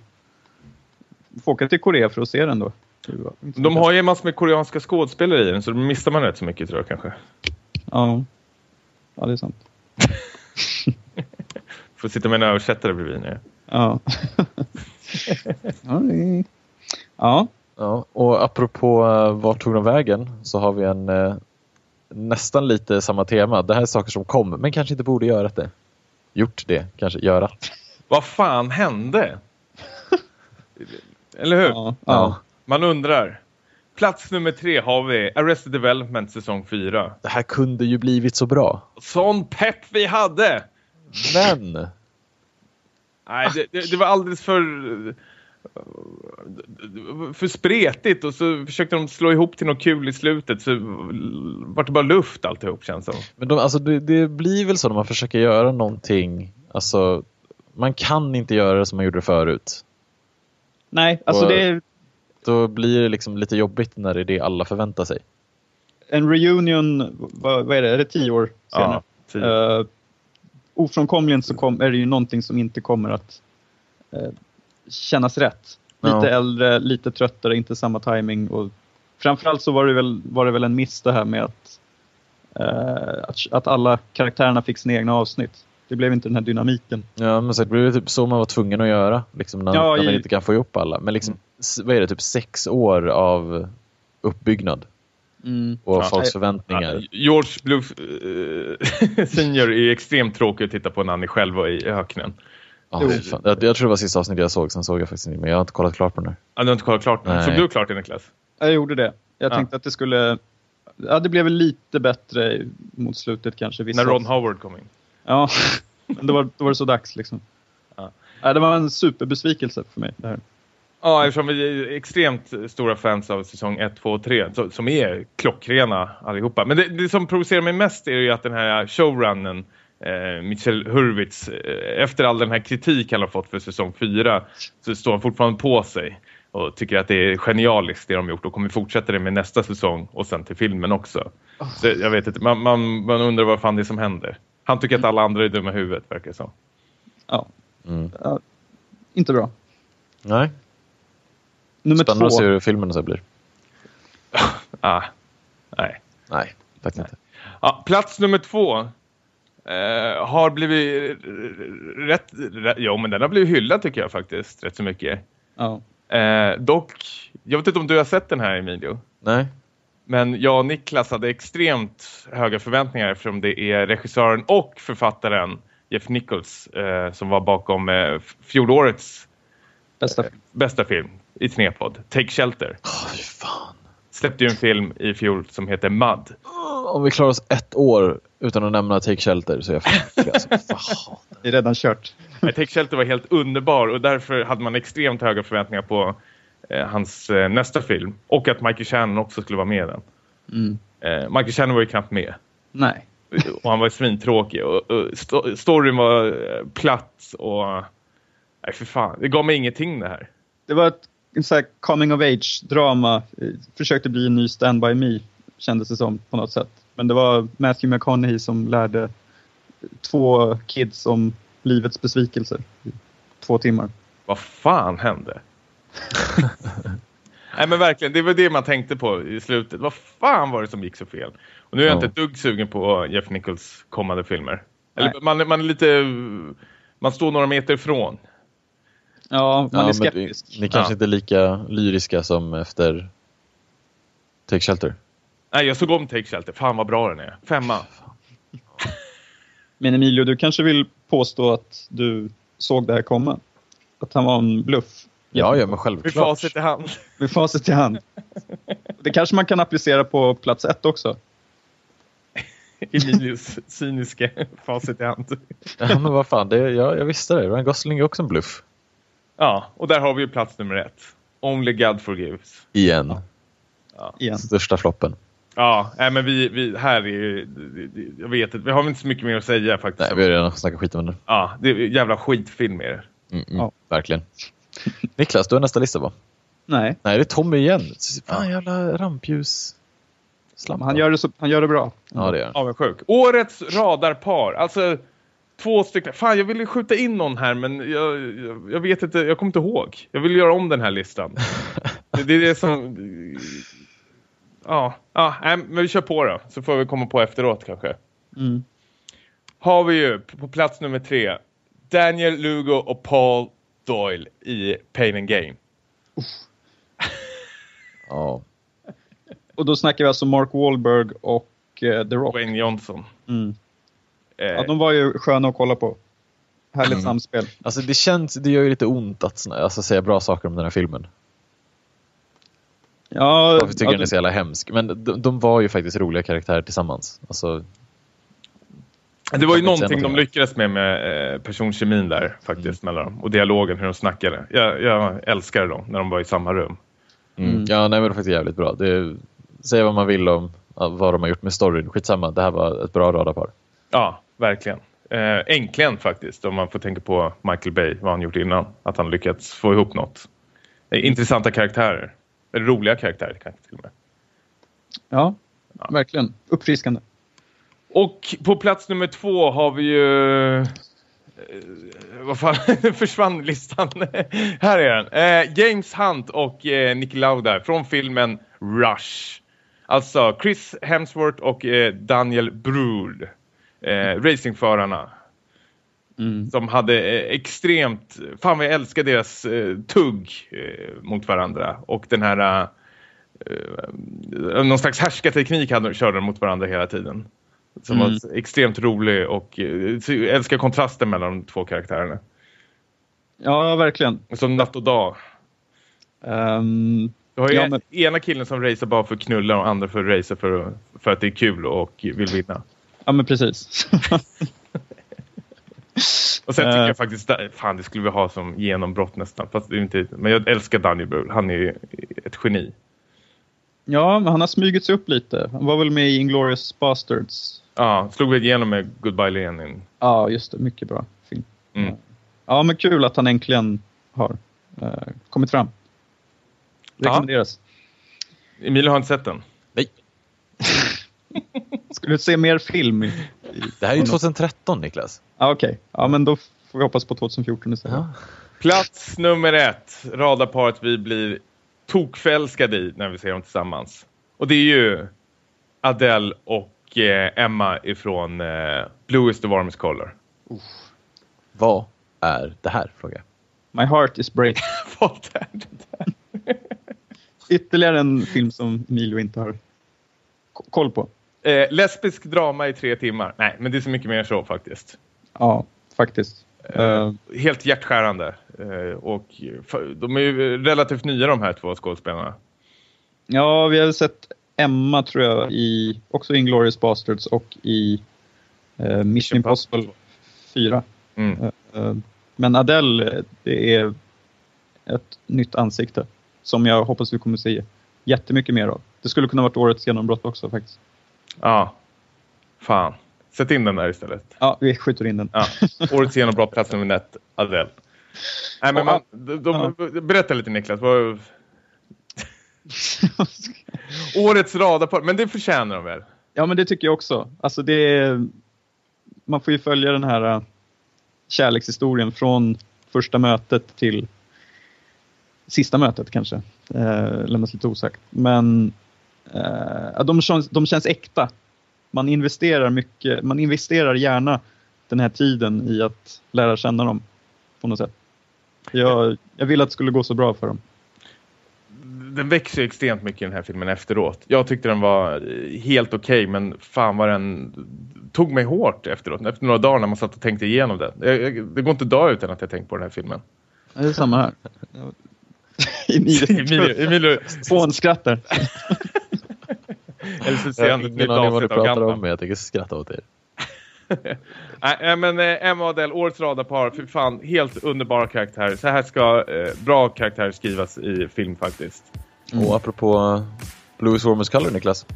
får åka till Korea för att se den då. De har ju massor med koreanska skådespelare i den så då missar man rätt så mycket tror jag kanske. Ja. ja, det är sant. Får sitta med en översättare bredvid nu. Ja. Ja, ja. Och apropå uh, vart tog de vägen så har vi en eh, nästan lite samma tema. Det här är saker som kom men kanske inte borde göra det. Gjort det, kanske göra. Vad fan hände? Eller hur? Ja, Ja. ja. Man undrar. Plats nummer tre har vi Arrested Development säsong 4. Det här kunde ju blivit så bra. Sån pepp vi hade! Men Nej, det, det, det var alldeles för... För spretigt och så försökte de slå ihop till något kul i slutet så vart det bara luft alltihop känns som. Men de, alltså det, det blir väl så när man försöker göra någonting. Alltså, man kan inte göra det som man gjorde förut. Nej, alltså Och- det Då blir det liksom lite jobbigt när det är det alla förväntar sig. en reunion, vad, vad är det, är det tio år senare? typ. Uh, ofrånkomligen så kom, är det ju någonting som inte kommer att eh, kännas rätt. Lite Ja. äldre, lite tröttare, inte samma timing och framförallt så var det väl, var det väl en miss det här med att, eh, att, att alla karaktärerna fick sina egna avsnitt. Det blev inte den här dynamiken. Ja, men så det blir typ så man var tvungen att göra. Liksom när, Ja, när man i- inte kan få ihop alla. Men liksom, vad är det, typ sex år av uppbyggnad och Ja. folks förväntningar. Ja, George Bluff eh, Senior är extremt tråkig att titta på när han är själv i öknen. Ja, jag, jag tror det var sista avsnittet jag såg, sen såg jag faktiskt inte men jag har inte kollat klart på den här. Ja, du har inte kollat klart nu. Nej. Såg du klart det Niklas? Jag gjorde det. Jag Ja. tänkte att det skulle... Ja, det blev lite bättre mot slutet kanske. Vissa När Ron Howard kom in. Ja, men då var, då var det så dags liksom. Ja. Ja, det var en superbesvikelse för mig. Det här. Ja, eftersom vi är extremt stora fans av säsong 1, 2 och 3 så, som är klockrena allihopa. Men det, det som provocerar mig mest är ju att den här showrunnen eh, Mitchell Hurwitz eh, efter all den här kritik han har fått för säsong 4 så står han fortfarande på sig och tycker att det är genialiskt det de gjort och kommer fortsätta det med nästa säsong och sen till filmen också. Så jag vet inte, man, man, man undrar vad fan det är som händer. Han tycker att alla andra är dumma i huvudet verkar det som. Ja, Mm. inte bra. Nej, Nummer spännande att se två. hur filmen så blir. Ah, nej. Nej, faktiskt inte. Ja, plats nummer två eh, har blivit rätt, rätt... Jo, men den har blivit hyllad tycker jag faktiskt rätt så mycket. Ja. Eh, dock, jag vet inte om du har sett den här Emilio. Nej. Men jag och Niklas hade extremt höga förväntningar eftersom det är regissören och författaren Jeff Nichols eh, som var bakom fjolårets Bästa bästa film i Snepod, Take Shelter. Åh, fy fan. Släppte ju en film i fjol som heter Mud. Om vi klarar oss ett år utan att nämna Take Shelter så är jag fan, alltså. Det är redan kört. Nej, Take Shelter var helt underbar och därför hade man extremt höga förväntningar på eh, hans eh, nästa film. Och att Michael Shannon också skulle vara med i den. Mm. Eh, Michael Shannon var ju knappt med. Nej. Och han var svintråkig. Och, och sto- storyn var eh, platt och... Nej, för fan. Det gav mig ingenting det här. Det var ett en sån här coming of age-drama. Eh, Försökte bli en ny Stand By Me, kändes det som på något sätt. Men det var Matthew McConaughey som lärde två kids om livets besvikelser i två timmar. Vad fan hände? Nej men verkligen, det var det man tänkte på i slutet. Vad fan var det som gick så fel? Och nu är jag Ja. inte ett dugg sugen på Jeff Nichols kommande filmer. Eller man, man är lite... Man står några meter ifrån. Ja, man Ja, är skeptisk. Ni kanske Ja. inte är lika lyriska som efter Take Shelter. Nej, jag såg om Take Shelter. Fan vad bra den är. Femma. Men Emilio, du kanske vill påstå att du såg det här komma? Att han var en bluff? Ja, ja, men Med självklart. facit i hand. Med facit i hand. Det kanske man kan applicera på plats ett också. Emilius cyniska facit i hand. Ja, men vad fan, det, ja, jag visste det. Ryan Gosling är också en bluff. Ja, och där har vi ju plats nummer ett. Only God Forgives. Igen. Igen. Största floppen. Ja, nej, men vi, vi här är ju, jag vet inte, vi har inte så mycket mer att säga faktiskt. Nej, vi har redan snackat skit om det. Ja, det är jävla skitfilm är det. Mm, mm, Ja. Verkligen. Niklas, du har nästa lista va? Nej, Nej, det är Tommy igen. Fan, jävla rampljus. Slampa. han gör det, så, han gör det bra. Ja, det gör han. Avundsjuk. Årets radarpar. Alltså två stycken. Fan, jag ville skjuta in någon här men jag, jag, jag vet inte, jag kommer inte ihåg. Jag vill göra om den här listan. det, det är det som... Ja, ja nej, men vi kör på då. Så får vi komma på efteråt kanske. Mm. Har vi ju på plats nummer tre Daniel Lugo och Paul Doyle i Pain and Gain. Ja. Och då snackar vi alltså Mark Wahlberg och eh, The Rock. Wayne Johnson. Mm. Eh, Ja, de var ju sköna att kolla på. Härligt Mm. samspel. Alltså det känns, det gör ju lite ont att alltså, säga bra saker om den här filmen. Ja, Varför tycker ja, den är så jävla hemsk? Men de, de var ju faktiskt roliga karaktärer tillsammans. Alltså, Det var ju någonting de lyckades med med eh, personkemin där faktiskt mellan dem. Och dialogen, hur de snackade. Jag, jag älskar dem när de var i samma rum. mm. Mm. Ja, nej, men det var faktiskt jävligt bra. Det, säga vad man vill om vad de har gjort med storyn. Skitsamma, det här var ett bra radarpar. Ja, verkligen. Eh, äntligen faktiskt, om man får tänka på Michael Bay, vad han gjort innan. Att han lyckats få ihop något. Eh, intressanta karaktärer. Eller roliga karaktärer kanske till och med. ja, verkligen. Uppfriskande. Och på plats nummer två har vi ju... Eh, vad fan, försvann listan. Här är den. Eh, James Hunt och eh, Nick Lauda från filmen Rush. Alltså Chris Hemsworth och eh, Daniel Brühl. Eh, racingförarna. Mm. Som hade eh, extremt... Fan vad jag älskar deras eh, tugg eh, mot varandra. Och den här... Eh, någon slags härskarteknik hade, körde de mot varandra hela tiden. Som Mm. var extremt rolig och eh, älskar kontrasten mellan de två karaktärerna. Ja, verkligen. Som natt och dag. Ehm, Du har ju Ja, en- men- ena killen som racer bara för att knulla och andra för att racer för, för att det är kul och vill vinna. Ja, men precis. Och sen tycker Eh. jag faktiskt, fan det skulle vi ha som genombrott nästan. Fast det är inte, men jag älskar Daniel Brühl, han är ju ett geni. ja, men han har smugit sig upp lite. Han var väl med i Inglourious Basterds. Ja, slog väl igenom med Goodbye Lenin. Ja, just det. Mycket bra film. Mm. Ja, men kul att han äntligen har eh, kommit fram. Rekommenderas. Emilio har inte sett den. Nej, Skulle du se mer film? I, det här är ju 2013 Niklas. ja, Okej, ja, men då får vi hoppas på 2014 istället. Ja. Plats nummer ett. Radarparet vi blir tokförälskade i när vi ser dem tillsammans. Och det är ju Adele och eh, Emma ifrån eh, Blue is the warmest color. Vad är det här? Fråga. jag. My heart is breaking. Vad är det där? Ytterligare en film som Emilio inte har koll på. Eh, lesbisk drama i tre timmar. Nej, men det är så mycket mer så faktiskt. Ja, faktiskt. Eh, Helt hjärtskärande. Eh, och de är ju relativt nya de här två skådespelarna. ja, vi har sett Emma tror jag i också Inglourious Basterds och i eh, Mission Impossible 4. Mm. Eh, men Adele, eh, det är ett nytt ansikte som jag hoppas vi kommer se jättemycket mer av. Det skulle kunna varit årets genombrott också faktiskt. Ja. Fan. Sätt in den där istället. Ja, vi skjuter in den. Ja. Årets genombrott, plats nummer ett, Adele. Nej, men man, de, de, berätta lite Niklas. Vad, årets radarpar, men det förtjänar de väl? Ja, men det tycker jag också. Alltså det är, man får ju följa den här äh, kärlekshistorien från första mötet till sista mötet kanske. Eh, lämnas lite osagt. Men eh, de, känns, de känns äkta. Man investerar mycket, man investerar gärna den här tiden i att lära känna dem på något sätt. Jag, jag vill att det skulle gå så bra för dem. Den växer extremt mycket i den här filmen efteråt. Jag tyckte den var eh, helt okej, men fan vad den tog mig hårt efteråt. Efter några dagar när man satt och tänkte igenom det. Jag, jag, det går inte dag utan att jag tänkt på den här filmen. Det är samma här. Emilio, Emilio Fånskrattar. eller så ser Jag har ett nytt avsnitt av pratar Gundam. om, jag tänker skratta åt er. Nej, äh, men eh, Emma och Adele, årets radarpar, för fan, helt underbara karaktärer. Så här ska eh, bra karaktärer skrivas i film faktiskt. Och apropå Blue is warm as color, Niklas.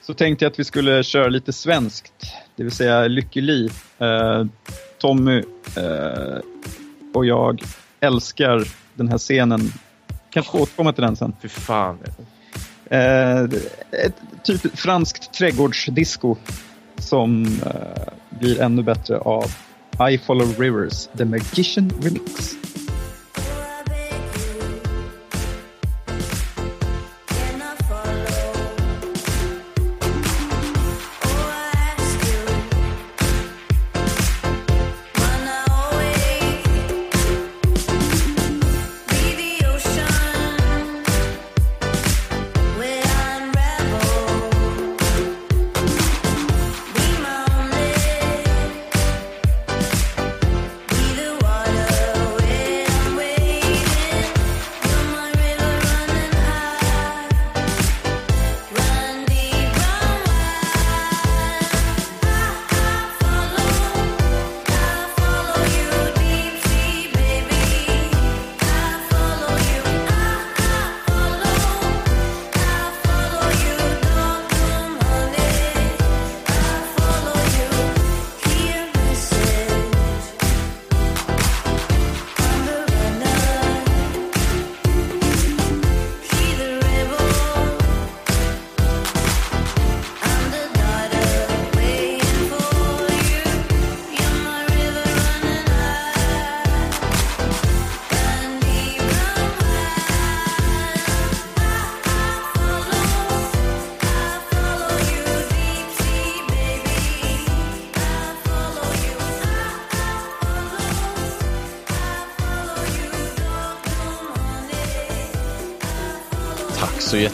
Så tänkte jag att vi skulle köra lite svenskt, det vill säga Lykke Li. Eh, Tommy eh, och jag älskar den här scenen. Kanske återkomma till den sen. Fy fan. Eh, ett typ franskt trädgårdsdisco som eh, blir ännu bättre av I Follow Rivers, The Magician Remix.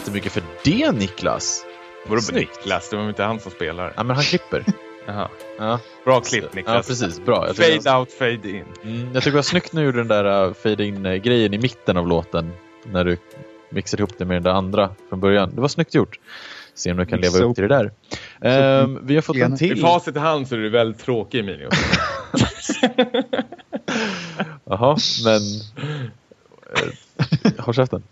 Jättemycket för det, Niklas. Vadå. Niklas? Det var inte han som spelar? Ja, men han klipper. Jaha. Ja, Bra klipp ja Niklas. precis. Bra. Jag Fade out, fade in. mm, jag tycker det var snyggt när du gjorde den där uh, fade in-grejen i mitten av låten. När du mixade ihop det med den där andra från början. Det var snyggt gjort. Se om du kan leva upp till det där. Ehm, vi har fått en till. facit i hand så är du väldigt tråkig Emilio. Jaha, men... håll käften.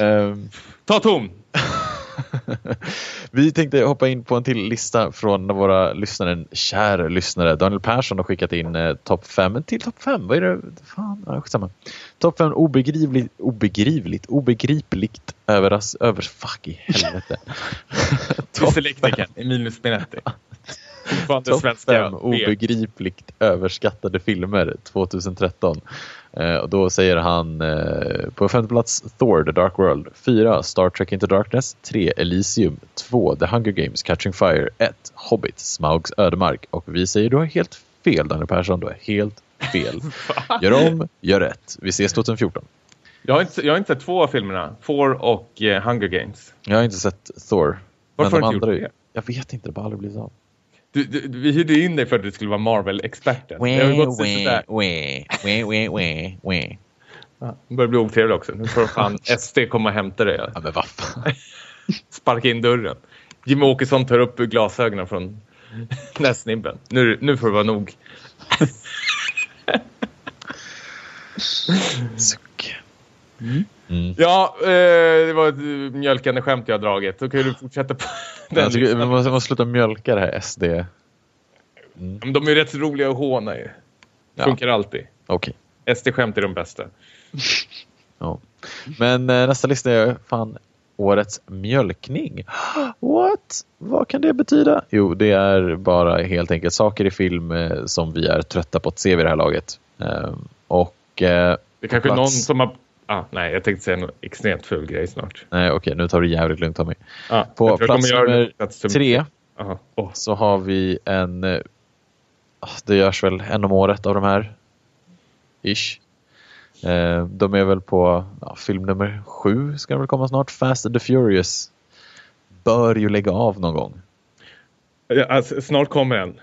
Ehm, Ta ton! Vi tänkte hoppa in på en till lista från våra lyssnare, kär lyssnare. Daniel Persson har skickat in eh, topp 5. En till topp 5? Vad är det? Fan, ja, skitsamma. Topp 5 obegripligt, obegripligt, obegripligt överras... Över... Fuck i helvete. Dyslektikern Emilio Spinetti. Fortfarande Topp svenska. 5 B. obegripligt överskattade filmer 2013. Eh, och då säger han eh, på femte plats Thor, The Dark World. 4. Star Trek Into Darkness. 3. Elysium. 2. The Hunger Games, Catching Fire. 1. Hobbit, Smaugs ödemark. Och vi säger du har helt fel Daniel Persson, du har helt fel. Gör om, gör rätt. Vi ses 2014. Jag har, inte, jag har inte sett två av filmerna. Thor och eh, Hunger Games. Jag har inte sett Thor. Varför men har du inte andra, gjort det? Jag vet inte, det har bara aldrig blivit av. Du, du, vi hyrde in dig för att du skulle vara Marvel-experten. Det börjar bli otrevlig också. Nu får fan SD komma och hämta dig. Ja, men vad. Sparka in dörren. Jimmy Åkesson tar upp glasögonen från näsnibben. Nu, nu får det vara nog. Suck. Mm. Ja, eh, det var ett eh, mjölkande skämt jag dragit. Då kan du fortsätta på den Jag tycker, vi måste, sluta mjölka det här SD. Men De är rätt roliga att håna ju. Ja. Funkar alltid. Okej. SD-skämt är de bästa. Ja. Men eh, nästa lista är fan årets mjölkning. What? Vad kan det betyda? Jo, det är bara helt enkelt saker i film eh, som vi är trötta på att se vid det här laget. Ehm, och eh, Det är kanske plats- någon som har... Ah, nej, jag tänkte säga en extremt ful grej snart. nej, okej, nu tar du jävligt lugnt Tommy. Ah, På plats det nummer plats Tre. Åh, så har vi en... eh, ah, Det görs väl en om året av de här. Ish. Eh, De är väl på ja, film nummer sju ska de väl komma snart. Fast and the Furious. Bör ju lägga av någon gång. Ja, alltså, snart kommer en.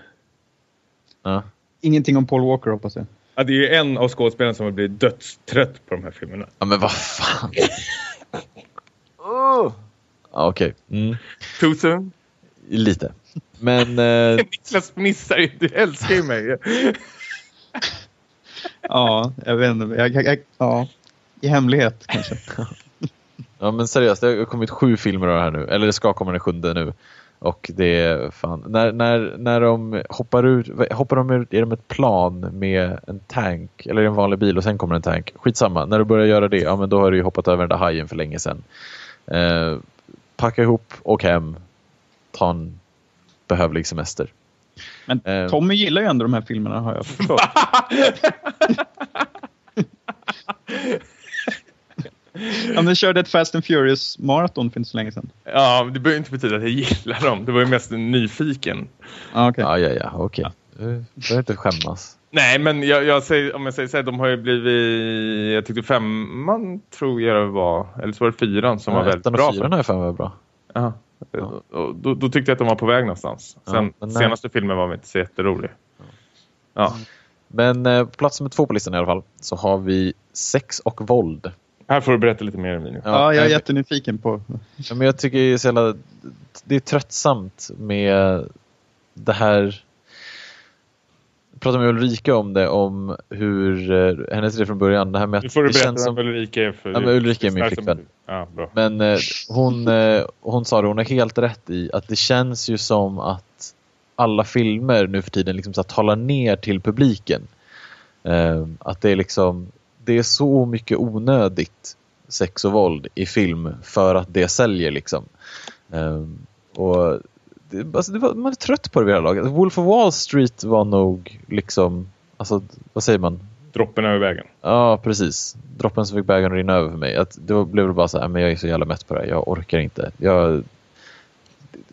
Ja. Ingenting om Paul Walker hoppas jag. Ja, det är ju en av skådespelarna som har blivit dödstrött på de här filmerna. Ja men vad fan. oh. ja, Okej, mm. Too soon? lite. Men eh, Niklas fnissar ju. Du älskar ju mig. Ja, jag vet inte. Jag, jag, jag, ja. I hemlighet kanske. Ja men seriöst, det har kommit sju filmer av det här nu. Eller det ska komma den sjunde nu. Och det är fan, när, när, när de hoppar ut, hoppar de ut genom ett plan med en tank, eller en vanlig bil och sen kommer en tank. Skitsamma, när du börjar göra det, ja men då har du ju hoppat över den där hajen för länge sedan. Eh, packa ihop, och hem, ta en behövlig semester. Men Eh. Tommy gillar ju ändå de här filmerna har jag förstått. Han körde ett Fast and Furious maraton för inte så länge sedan. Ja, det behöver inte betyda att jag gillar dem. Det var ju mest nyfiken. Ja, okej. Ja, ja, ja, okej. Du behöver inte skämmas. Nej, men jag, jag säger, om jag säger så här, de har ju blivit... Jag tyckte femman tror jag det var. Eller så var det fyran som var Ja, väldigt ettan bra. fyran mig var bra. Ja. Ja. Och Då, då tyckte jag att de var på väg någonstans. Ja, Sen men nej. senaste filmen var väl inte så jätterolig. Ja. Men eh, på plats nummer två på listan i alla fall så har vi sex och våld. Här får du berätta lite mer Emilio. Ja, jag är jättenyfiken på... Ja, men jag tycker det är så jävla, det är tröttsamt med det här jag pratade med Ulrika om det, om hur eh, hennes idé från början, det här med att Nu får du det berätta känns som, Ulrika är. För Ja, men Ulrika är min starkt som- flickvän. Ja, bra. men eh, hon, eh, hon sa det, hon har helt rätt i att det känns ju som att alla filmer nu för tiden liksom så att talar ner till publiken. Eh, att det är liksom, det är så mycket onödigt sex och våld i film för att det säljer liksom. Eh, och det, alltså det var, man är trött på det vid det här laget. Wolf of Wall Street var nog liksom, alltså vad säger man? Droppen över vägen. Ja, precis. Droppen som fick bägaren rinna över för mig. Att det blev bara så här, men jag är så jävla mätt på det här. Jag orkar inte. Jag...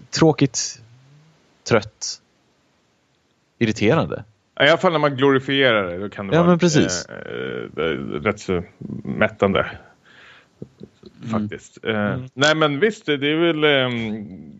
Tråkigt, trött, irriterande. I alla fall när man glorifierar det, då kan det Ja, vara precis. Eh, eh, rätt så mättande. Faktiskt. Eh, Nej men visst, det det är väl... ehm,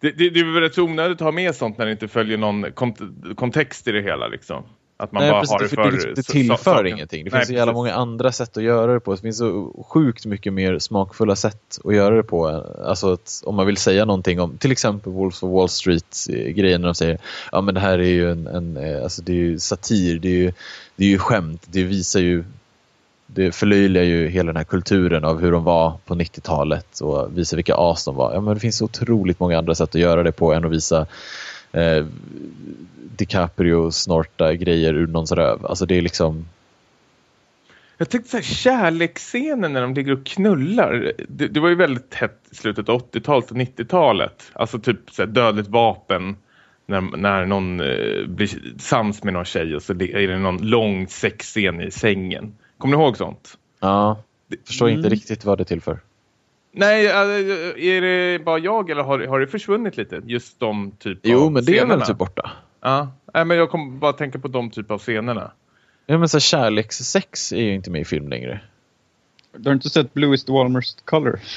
det, det, det är väl rätt så onödigt att ha med sånt när det inte följer någon kont- kontext i det hela. Liksom. Att man Nej, bara precis, har det för... det, det tillför saken. ingenting. Det Nej, finns så jävla många andra sätt att göra det på. Det finns så sjukt mycket mer smakfulla sätt att göra det på. Alltså att, om man vill säga någonting om till exempel Wolves of Wall Street-grejen när de säger ja men det här är ju en, en eh, alltså det är ju satir, det är ju, det är ju skämt, det visar ju det förlöjligar ju hela den här kulturen av hur de var på 90-talet och visar vilka as de var. Ja, men det finns otroligt många andra sätt att göra det på än att visa eh, DiCaprio snorta grejer ur någons röv. Alltså det är liksom... Jag tänkte så här, kärleksscenen när de ligger och knullar. Det, det var ju väldigt hett i slutet av 80-talet och 90-talet. Alltså typ så här, dödligt vapen. När, när någon eh, blir sams med någon tjej och så är det någon lång sexscen i sängen. Kommer ni ihåg sånt? Ja, förstår inte Mm. riktigt vad det är till för. Nej, äh, är det bara jag eller har, har det försvunnit lite? Just de typ Jo, av men det är väl typ borta. Ja, Nej, men jag kommer bara tänka på de typ av scenerna. Ja, men så kärlekssex är ju inte med i film längre. Du har inte sett Blue is the warmest color?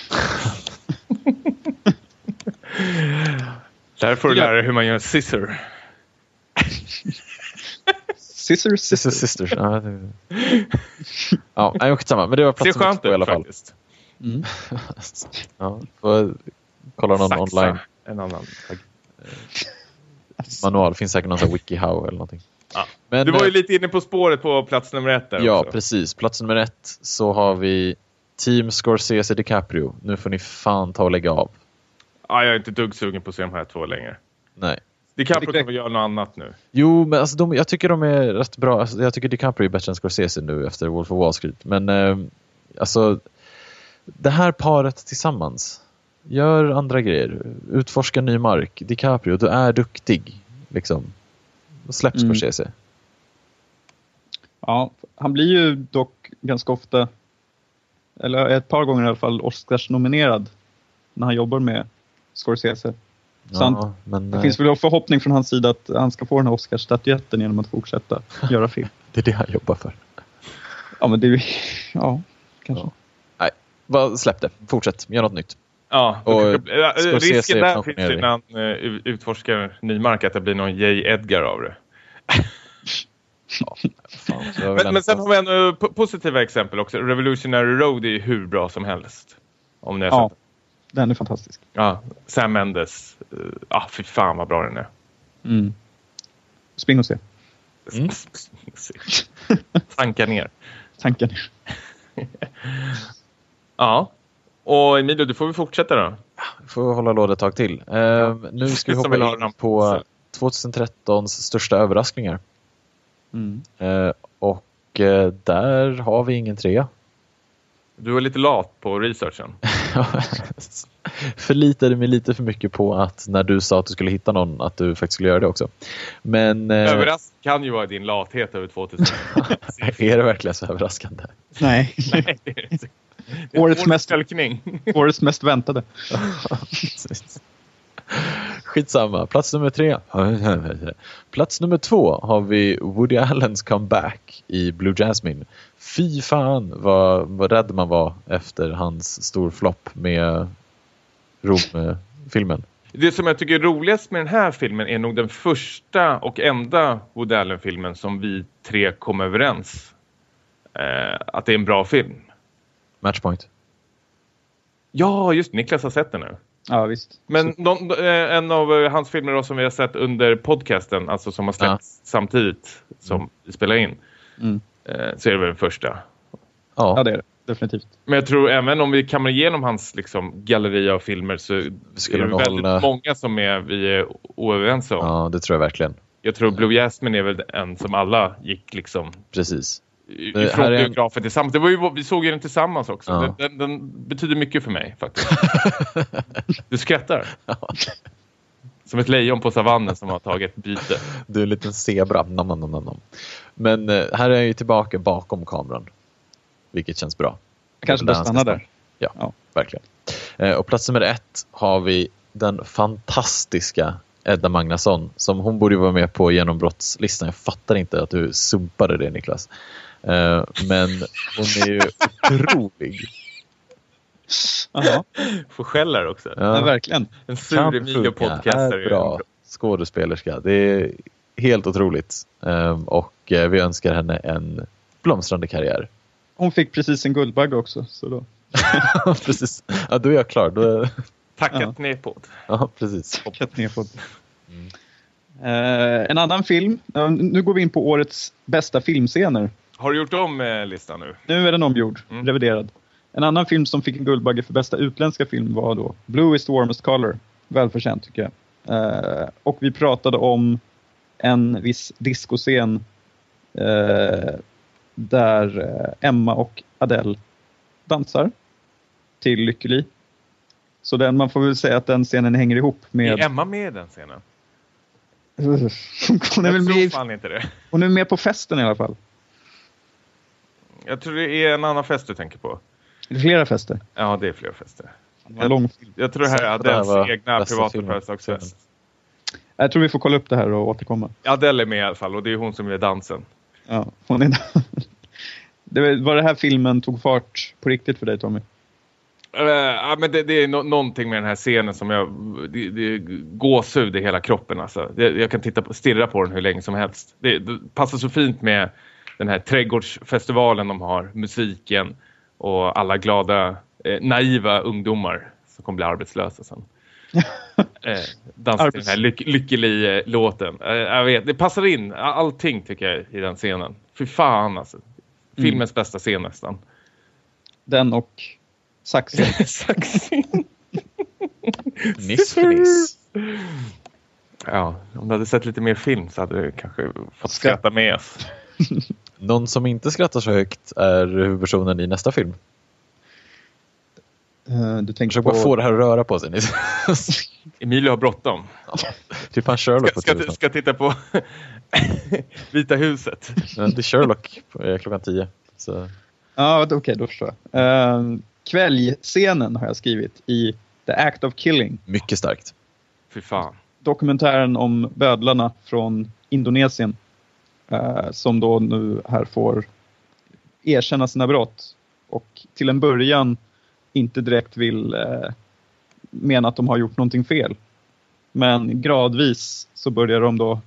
Där får du lära dig hur man gör scissor. Scissor, Sister scissor. Sisters. Ja, det... ja nej, skitsamma. Men det var Ser plats nummer skönt två i alla fall. faktiskt. Mm. ja, får kolla någon Saxa, online En annan. Manual. finns säkert någon sån här wikihow eller någonting. Ja. Men, Du var ju eh, lite inne på spåret på plats nummer ett där Ja, också. precis. Plats nummer ett så har vi Team Scorsese DiCaprio. Nu får ni fan ta och lägga av. Ja, jag är inte dugg sugen på att se de här två längre. Nej. DiCaprio Det- kommer göra något annat nu. Jo, men alltså de, jag tycker de är rätt bra. Alltså, jag tycker DiCaprio är bättre än Scorsese nu efter Wolf of Wall Street. Men eh, alltså, det här paret tillsammans. Gör andra grejer. Utforska ny mark. DiCaprio, du är duktig. Liksom. Släpp Mm. Scorsese. Ja, han blir ju dock ganska ofta, eller ett par gånger i alla fall, Oscars-nominerad när han jobbar med Scorsese. Ja, men Det eh, finns väl en förhoppning från hans sida att han ska få den här Oscarsstatyetten genom att fortsätta göra film. det är det han jobbar för. Ja, men det är ju... Ja, kanske. Ja. Nej, bara släpp det. Fortsätt. Gör något nytt. Ja, Och ja, Scorsese risken där finns ju när han uh, utforskar ny mark att det blir någon J. Edgar av det. Fan, jag vill Men, men sen har vi ändå po- positiva exempel också. Revolutionary Road är ju hur bra som helst. Om ni har Ja. sett Den är fantastisk. Ja, Sam Mendes. Uh, ah, fy fan vad bra den är. Mm. Spring och se. Mm. Tanka ner. Tanken. Ja. Och Emilio, du får vi fortsätta då. får hålla låda ett tag till. Eh, nu ska vi hoppa in på 2013s största överraskningar. Mm. Eh, och eh, där har vi ingen trea. Du var lite lat på researchen. Förlitade mig lite för mycket på att när du sa att du skulle hitta någon att du faktiskt skulle göra det också. Men eh, Överraskning kan ju vara din lathet över 2000. är det verkligen så överraskande? Nej, Nej, Årets mest- årets mest väntade. Skitsamma, plats nummer tre. Plats nummer två har vi Woody Allens comeback i Blue Jasmine. Fy fan vad, vad rädd man var efter hans storflopp med Rom-filmen. Det som jag tycker är roligast med den här filmen är nog den första och enda Woody Allen-filmen som vi tre kom överens eh, att det är en bra film. Matchpoint. Ja, just Niklas har sett den nu. Ja, visst. Men någon, eh, en av eh, hans filmer då som vi har sett under podcasten, alltså som har släppts samtidigt som vi spelar in, Mm. eh, så är det väl den första. Ja, Ja, det är det. Definitivt. Men jag tror även om vi kammar igenom hans liksom, galleri av filmer så skulle är det väldigt hålla- många som är, vi är oöverens om. ja, det tror jag verkligen. Jag tror Blue Jasmine är väl en som alla gick liksom Precis. Det är en- biografen tillsammans. Det var ju, vi såg ju den tillsammans också. Ja. Den, den, den betyder mycket för mig faktiskt. du skrattar. Som ett lejon på savannen som har tagit byte. Du är en liten zebra. Nam, nam, nam, nam. Men eh, här är jag ju tillbaka bakom kameran. Vilket känns bra. Kanske Det är bör stanna där. Ja, Ja. verkligen. Eh, och plats nummer ett har vi den fantastiska Edda Magnusson. Som hon borde vara med på genombrottslistan. Jag fattar inte att du sumpade det Niklas. Eh, men hon är ju otrolig. Jaha, Får skäller också. ja. Ja, verkligen. En sur är bra skådespelerska. Det är helt otroligt. Eh, och eh, vi önskar henne en blomstrande karriär. Hon fick precis en Guldbagge också. Så då. precis. Ja, då är jag klar. Då. Tackat Ja. nedpåt. Ja, precis. Kat ner på. Eh, en annan film. Eh, nu går vi in på årets bästa filmscener. Har du gjort om eh, listan nu? Nu är den omgjord, Mm. reviderad. En annan film som fick en Guldbagge för bästa utländska film var då Blue is the warmest color. Välförtjänt tycker jag. Eh, och vi pratade om en viss discoscen eh, där eh, Emma och Adele dansar till Lykkeli. Så den, man får väl säga att den scenen hänger ihop med... Är Emma med i den scenen? hon, är väl med, fan inte det. hon är med på festen i alla fall. Jag tror det är en annan fest du tänker på. Det är flera fester. Ja, det är fler fester. Film. Jag tror det här är var egna privata födelsedagsfest. Jag tror vi får kolla upp det här och återkomma. Adele är med i alla fall och det är hon som gör dansen. Ja, hon är det var, det här filmen tog fart på riktigt för dig Tommy? Uh, ja, men det, det är no någonting med den här scenen som jag... Det, det gåshud i hela kroppen alltså. Det, jag kan titta på, stirra på den hur länge som helst. Det, det passar så fint med den här trädgårdsfestivalen de har. Musiken och alla glada, eh, naiva ungdomar som kommer bli arbetslösa sen. eh, dansa till den här lyck Lykkeli-låten. Eh, jag vet, det passar in allting tycker jag i den scenen. Fy fan alltså. Filmens bästa scen nästan. Den och saxen. För niss. Ja, om du hade sett lite mer film så hade du kanske fått skratta med oss. Någon som inte skrattar så högt är huvudpersonen i nästa film. Eh, Du tänker Försök på... bara få det här att röra på sig. Emilio har bråttom. typ han Sherlock Ska, ska, ska titta på Vita huset. Men Det är Sherlock eh, klockan tio. Så, Ja, okej, då förstår jag. Uh, kvällscenen har jag skrivit i The Act of Killing. mycket starkt. Fy fan. Dokumentären om bödlarna från Indonesien eh, som då nu här får erkänna sina brott. Och till en början inte direkt vill eh, mena att de har gjort någonting fel. Men gradvis så börjar de då,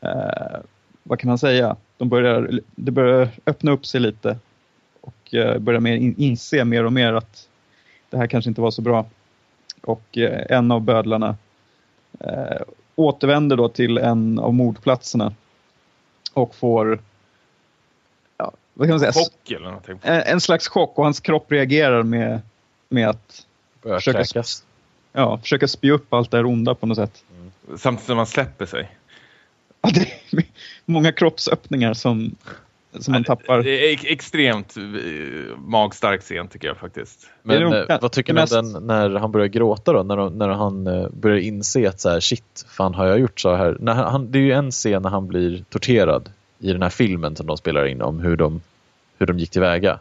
eh, vad kan man säga, de börjar, det börjar öppna upp sig lite och eh, börjar mer in, inse mer och mer att det här kanske inte var så bra. Och eh, en av bödlarna eh, återvänder då till en av mordplatserna och får, ja, vad kan man säga, Chock eller någonting. en, en slags chock och hans kropp reagerar med, med att Börjar Försöka- kräkas. ja, försöka spy upp allt det här onda på något sätt. Samtidigt som man släpper sig. Ja, det är många kroppsöppningar som, som man tappar. Det är ex- extremt eh, magstark scen tycker jag faktiskt. Men nog eh, det vad tycker ni om mest- den när han börjar gråta då? När, de- när han eh, börjar inse att så här, shit, fan har jag gjort så här? När han, det är ju en scen när han blir torterad i den här filmen som de spelar in om hur de, hur de gick tillväga.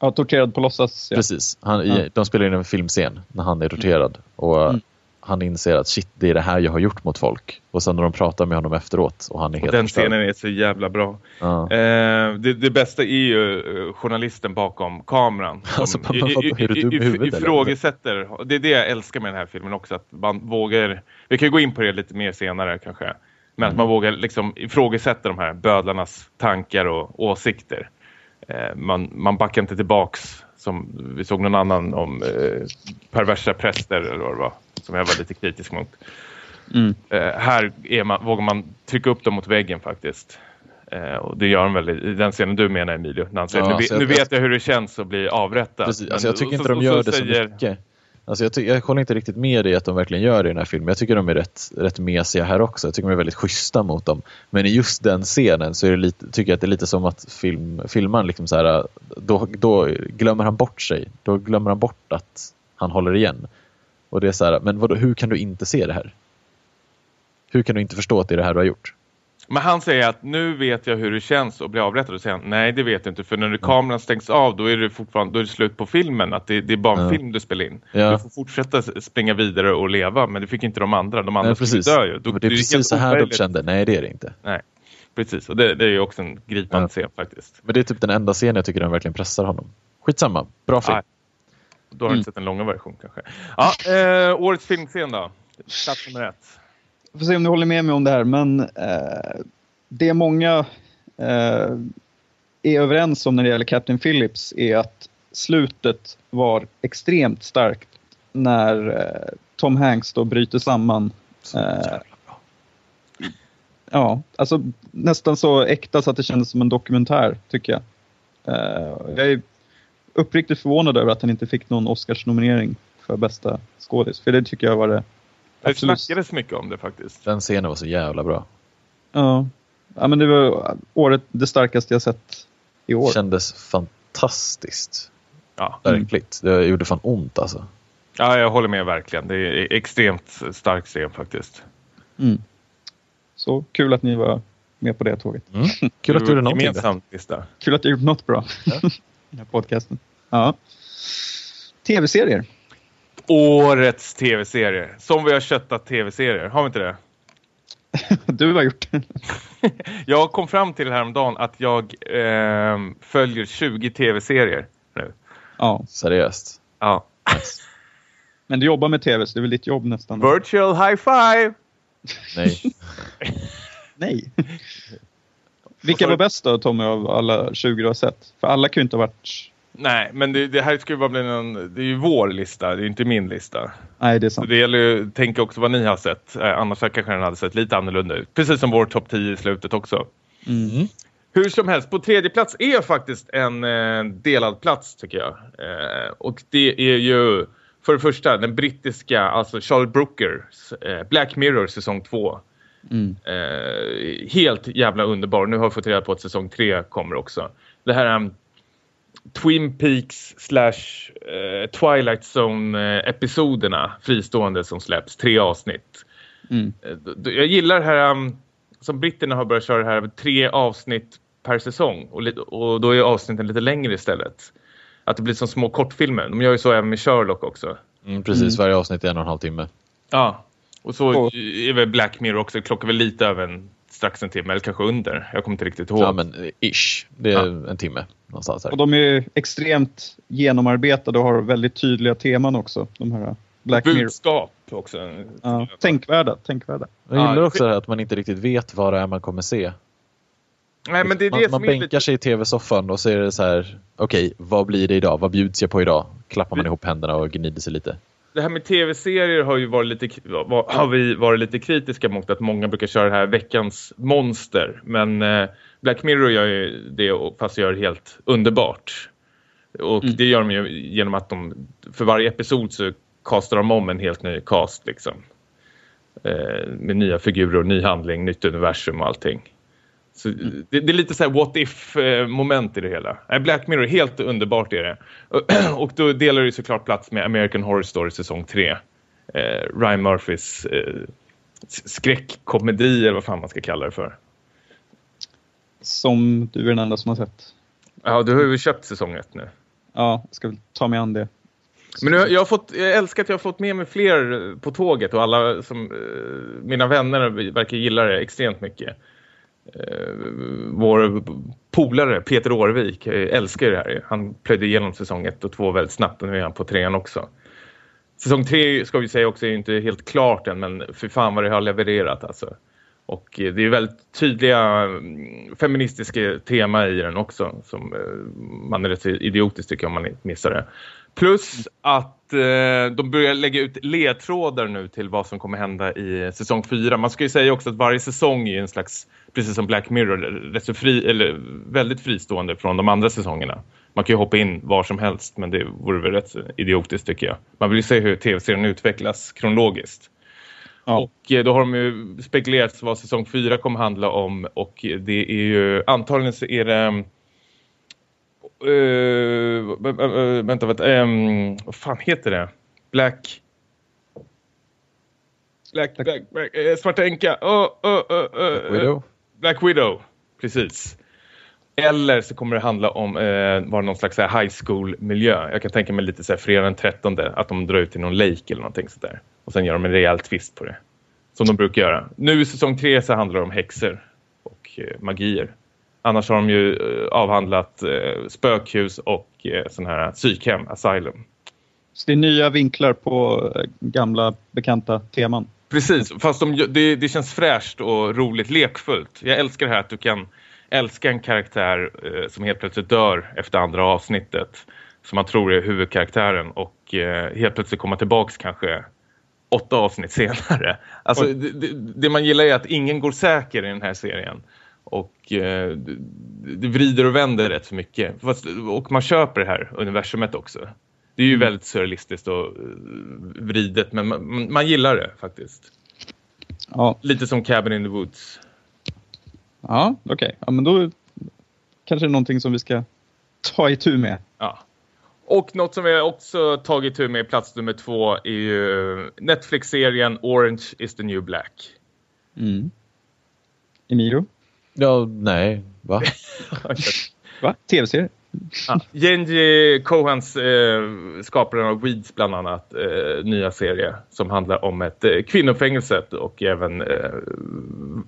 Ja, torterad på låtsas. Ja. Precis. Han, Ja. i, de spelar in en filmscen när han är torterad. Och Mm. Han inser att shit, det är det här jag har gjort mot folk. Och sen när de pratar med honom efteråt och han är Och helt den förstörd. scenen är så jävla bra. Ja. Eh, det, det bästa är ju eh, journalisten bakom kameran. som Alltså, man fattar, är du dum i huvudet, ifrågasätter. Det är det jag älskar med den här filmen också. Att man vågar, vi kan gå in på det lite mer senare kanske. Men att man vågar liksom ifrågasätta de här bödlarnas tankar och åsikter. Eh, man, man backar inte tillbaks som vi såg någon annan om eh, perversa präster eller vad det var. Som jag var lite kritisk mot. Mm. Eh, här är man, vågar man trycka upp dem mot väggen faktiskt. Eh, och det gör de väl i den scenen du menar Emilio. När han säger, Ja, nu, alltså nu jag- vet jag hur det känns att bli avrättad. Precis. Alltså, jag tycker inte så- de gör det säger- så mycket. Alltså, jag, jag håller inte riktigt med dig att de verkligen gör det i den här filmen. Jag tycker de är rätt, rätt mesiga här också. Jag tycker de är väldigt schyssta mot dem. Men i just den scenen så är det lite, tycker jag att det är lite som att film, filmaren liksom så här, då, då glömmer han bort sig. Då glömmer han bort att han håller igen. Och det är så här, men vadå, hur kan du inte se det här? Hur kan du inte förstå att det är det här du har gjort? Men han säger att nu vet jag hur det känns att bli avrättad. Och säger han, nej det vet jag inte. För när kameran stängs av då är det fortfarande då är det slut på filmen. Att det, det är bara en Ja. film du spelar in. Ja. Du får fortsätta springa vidare och leva. Men det fick inte de andra. De andra Nej, precis. dö ju. Då, det är precis så här de kände. Nej, det är det inte. Nej, precis. Och det, det är ju också en gripande Ja. scen faktiskt. Men det är typ den enda scenen jag tycker de verkligen pressar honom. Skitsamma, bra film. Då har du Mm. inte sett den långa version kanske. Ja, eh, årets filmscen då. Plats nummer ett. får se om du håller med mig om det här, men eh, det många eh, är överens om när det gäller Captain Phillips är att slutet var extremt starkt när eh, Tom Hanks då bryter samman. Eh. Ja, alltså nästan så äkta så att det kändes som en dokumentär, tycker jag. Eh, jag är uppriktigt förvånad över att han inte fick någon Oscars-nominering för bästa skådis, för det tycker jag var det Det absolut snackades mycket om det faktiskt. Den scenen var så jävla bra. Ja. ja, men det var året det starkaste jag sett i år. Kändes fantastiskt. Ja. Verkligt. Det gjorde fan ont alltså. ja, jag håller med verkligen. Det är extremt stark scen faktiskt. Mm. Så kul att ni var med på det tåget. Mm. Kul att du gjorde någonting. Gemensamt. Kul att jag gjort något bra Ja. i den här podcasten. Ja. Tv-serier. Årets tv-serie. Som vi har köttat tv-serier. Har vi inte det? Du har gjort det. Jag kom fram till häromdagen att jag ehm, följer 20 tv-serier nu. Ja. Seriöst. Ja. Men du jobbar med tv, så det är väl ditt jobb nästan? Virtual high five! Nej. Nej. Vilka var bäst då, Tommy, av alla 20 du har sett? För alla kan ju inte ha varit Nej, men det, det här ska ju bara bli någon, det är ju vår lista, det är ju inte min lista. Nej, det är Så sant. det gäller ju att tänka också vad ni har sett. Eh, annars kanske den hade sett lite annorlunda ut. Precis som vår topp 10 i slutet också. Mm. Hur som helst, på tredje plats är faktiskt en eh, delad plats tycker jag. Eh, och det är ju för det första den brittiska, alltså Charles Brookers eh, Black Mirror säsong 2. Mm. Eh, helt jävla underbar. Nu har jag fått reda på att säsong 3 kommer också. Det här um, Twin Peaks slash eh, Twilight Zone eh, fristående som släpps. Tre avsnitt. Mm. Eh, Jag gillar det här um, som britterna har börjat köra det här tre avsnitt per säsong och, och då är avsnitten lite längre istället. Att det blir som små kortfilmer. De gör ju så även med Sherlock också. Mm, precis, varje avsnitt är en och en halv timme. Ja, och så är väl Black Mirror också. Klockar väl lite över en, strax en timme eller kanske under. Jag kommer inte riktigt ihåg. Ja, men ish. Det är en timme någonstans här. Och de är extremt genomarbetade och har väldigt tydliga teman också. De här Black Mirror. Budskap också. Ja, tänkvärda, tänkvärda. Jag gillar Ja, också det här att man inte riktigt vet vad det är man kommer se. Nej, men det är det man som man är bänkar lite... sig i tv-soffan och så är det så här, okej, vad blir det idag? Vad bjuds jag på idag? Klappar man ihop händerna och gnider sig lite. Det här med tv-serier har ju varit lite, har vi varit lite kritiska mot att många brukar köra det här veckans monster. Men eh, Black Mirror gör ju det och- fast gör det helt underbart. Och Mm. det gör de ju genom att de för varje episod så kastar de om en helt ny cast liksom. Eh, med nya figurer och ny handling, nytt universum och allting. Så det, det är lite så här what if eh, moment i det hela. Nej, Black Mirror, helt underbart är det. Och då delar det såklart plats med American Horror Story säsong 3. Eh, Ryan Murphys eh, skräckkomedi eller vad fan man ska kalla det för. Som du är den enda som har sett. Ja, du har ju köpt säsong 1 nu. Ja, jag ska väl ta mig an det. Men nu, jag, har fått, jag älskar att jag har fått med mig fler på tåget och alla som eh, mina vänner verkar gilla det extremt mycket. Eh, vår polare Peter Årvik eh, älskar ju det här. Han plöjde igenom säsong 1 och 2 väldigt snabbt och nu är han på trean också. Säsong 3 ska vi säga också är inte helt klart än men för fan vad det har levererat alltså. Och eh, det är väldigt tydliga mm, feministiska tema i den också som eh, man är rätt idiotisk tycker jag om man missar det. Plus att eh, de börjar lägga ut ledtrådar nu till vad som kommer hända i säsong 4. Man ska ju säga också att varje säsong är en slags, precis som Black Mirror, rätt så fri, eller väldigt fristående från de andra säsongerna. Man kan ju hoppa in var som helst men det vore väl rätt idiotiskt tycker jag. Man vill ju se hur tv-serien utvecklas kronologiskt. Ja. Och eh, då har de ju spekulerat vad säsong 4 kommer handla om och det är ju antagligen så är det Uh, vänta, vänta. Um, vad fan heter det? Black... Black, Black, Black, eh, Svarta Änka. Oh, oh, oh, oh, Widow? Black Widow, precis. Eller så kommer det handla om eh, vara någon slags här, high school-miljö. Jag kan tänka mig lite så här fredag den 13 att de drar ut till någon lake eller någonting sådär. Och sen gör de en rejäl twist på det. Som de brukar göra. Nu i säsong 3 så handlar det om häxor och eh, magier. Annars har de ju eh, avhandlat eh, spökhus och eh, sån här psykhem, asylum. Så det är nya vinklar på gamla bekanta teman. Precis, fast de, det, det känns fräscht och roligt, lekfullt. Jag älskar det här att du kan älska en karaktär eh, som helt plötsligt dör efter andra avsnittet. Som man tror är huvudkaraktären och eh, helt plötsligt komma tillbaks kanske åtta avsnitt senare. Alltså det, det man gillar är att ingen går säker i den här serien. Och eh, det, vrider och vänder rätt så mycket. Och man köper det här universumet också. Det är ju väldigt surrealistiskt och eh, vridet men man, man gillar det faktiskt. Ja, Lite som Cabin in the Woods. ja okej. Ja, men då kanske det är någonting som vi ska ta itu med. Ja. Och något som vi också tagit tur med i plats nummer två är ju Netflix-serien Orange is the new black. Mm. Emilio? Ja, nej. Va? Va? Tv-serie? Ja. Genji Cohans, eh, skaparen av Weeds bland annat, eh, nya serie som handlar om ett eh, kvinnofängelse och även eh,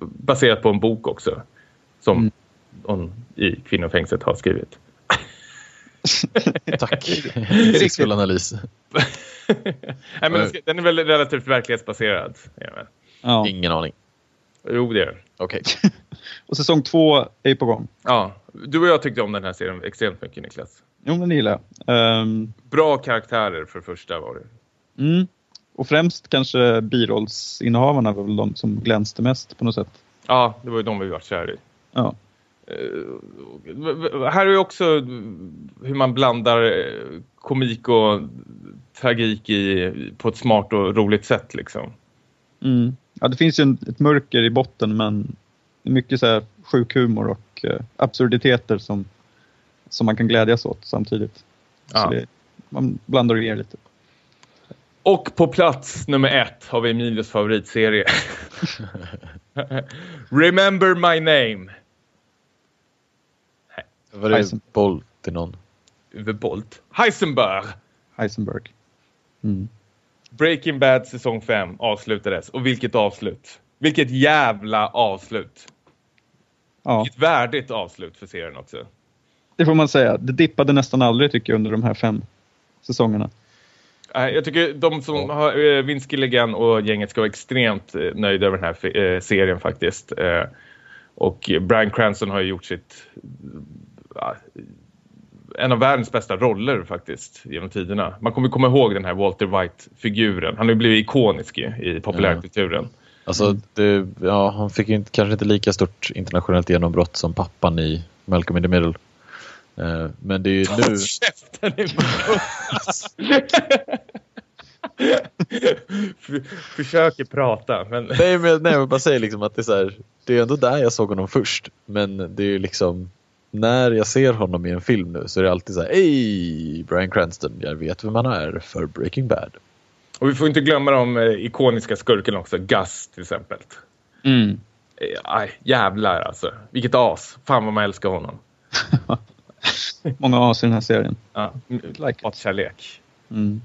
baserat på en bok också som Mm. hon i kvinnofängelset har skrivit. Tack. Insiktsfull analys. Nej, men den, ska, den är väl relativt verklighetsbaserad. Ja. Ingen aning. Jo, det är den. Okej. Och säsong två är på gång. Ja, du och jag tyckte om den här serien extremt mycket, Niklas. Jo, men det gillar jag. Ehm, Bra karaktärer för första var det. mm. Och främst kanske birollsinnehavarna var väl de som glänste mest på något sätt. Ja, det var ju de vi var kär i. Ja. Eh, här är ju också hur man blandar eh, komik och tragik i, på ett smart och roligt sätt liksom. Mm. Ja, det finns ju en, ett mörker i botten men mycket så här sjuk humor och eh, absurditeter som, som man kan glädjas åt samtidigt. Ja. Så det, man blandar och ger lite. Och på plats nummer ett har vi Emilios favoritserie. Remember my name. Var det boll till någon? Uwe Bolt. Heisenberg. Heisenberg. Mm. Breaking Bad säsong 5 avslutades. Och vilket avslut. Vilket jävla avslut. Ja, Vilket värdigt avslut för serien också. det får man säga. Det dippade nästan aldrig tycker jag under de här fem säsongerna. Eh, Jag tycker de som har uh, Vince Gilligan och gänget ska vara extremt eh, nöjda över den här eh, serien faktiskt. Eh, och Bryan Cranston har ju gjort sitt en av världens bästa roller faktiskt genom tiderna. Man kommer komma ihåg den här Walter White-figuren. Han har ju blivit ikonisk i, i populärkulturen. Alltså, det, ja, han fick inte, kanske inte lika stort internationellt genombrott som pappan i Malcolm in the Middle. Eh, men det är ju nu... Håll käften i För, Försöker prata, men Nej, men, nej, jag bara säger liksom att det är, här, det är ändå där jag såg honom först. Men det är ju liksom, när jag ser honom i en film nu så är det alltid så här, Hej, Bryan Cranston, jag vet vem han är för Breaking Bad. Och vi får inte glömma de eh, ikoniska skurkarna också. Gus till exempel. Mm. Eh, Aj, jävlar alltså. Vilket as. Fan vad man älskar honom. Många as i den här serien. Ja, Like it. hatkärlek. Mm.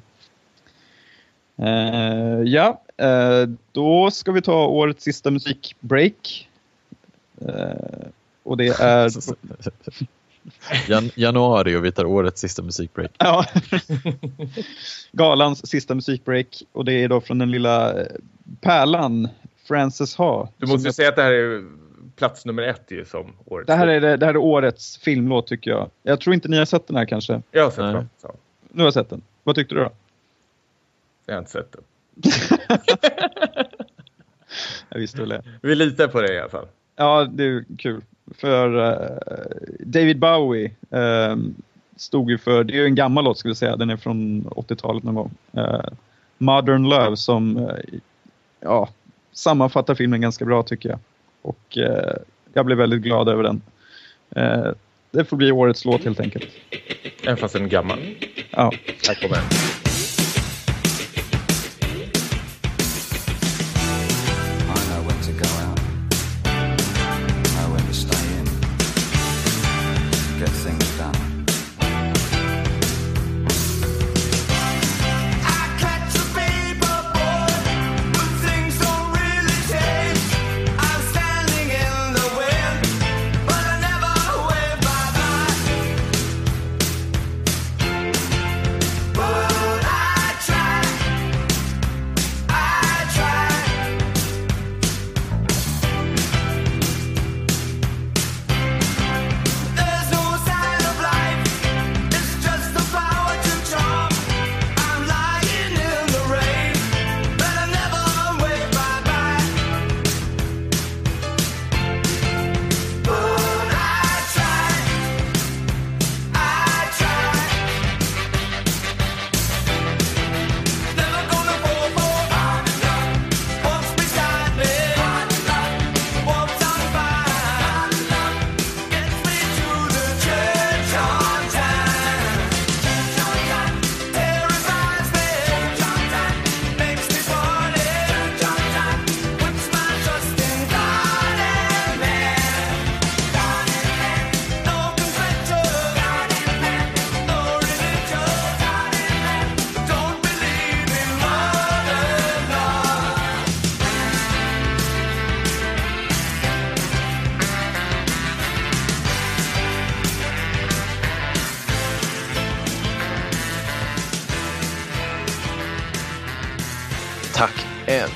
Eh, ja, eh, då ska vi ta årets sista musikbreak. Eh, och det är... Jan, januari och vi tar årets sista musikbreak. ja, galans sista musikbreak. Och det är då från den lilla eh, pärlan, Frances Ha. Du måste ju säga att det här är plats nummer ett ju som årets. det, här är, det, det här är årets filmlåt tycker jag. Jag tror inte ni har sett den här kanske. Jag har sett Nej. den. Så. Nu har jag sett den. Vad tyckte du då? Jag har inte sett den. Jag visste väl det. Vi litar på det i alla fall. Ja, det är kul. För eh, David Bowie eh, stod ju för, det är ju en gammal låt skulle jag säga, den är från 80-talet någon gång. Eh, Modern Love som ja, sammanfattar filmen ganska bra tycker jag. Och jag blev väldigt glad över den. Det får bli årets låt helt enkelt. Även fast den är gammal. Ja. Här kommer den.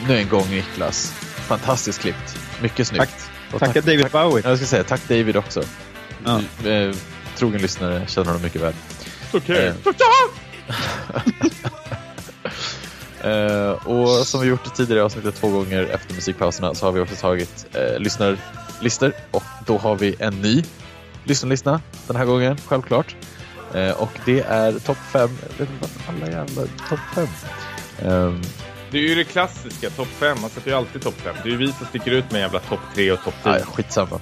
Ännu en gång Niklas. Fantastiskt klippt. Mycket snyggt. Och Tacka David Bowie. Jag ska säga tack David också. Ja. Eh, Trogen lyssnare känner honom mycket väl. Okej. Eh. Eh, och som vi gjort tidigare avsnittet två gånger efter musikpauserna så har vi också tagit eh, lyssnarlistor och då har vi en ny lyssnarlista den här gången, självklart. Eh, och det är topp fem, jag vet inte vad alla jävla topp fem. Det är ju det klassiska, topp 5. Man sätter ju alltid topp 5. Det är ju vi som sticker ut med jävla topp 3 och topp 10. Nej, skitsamma.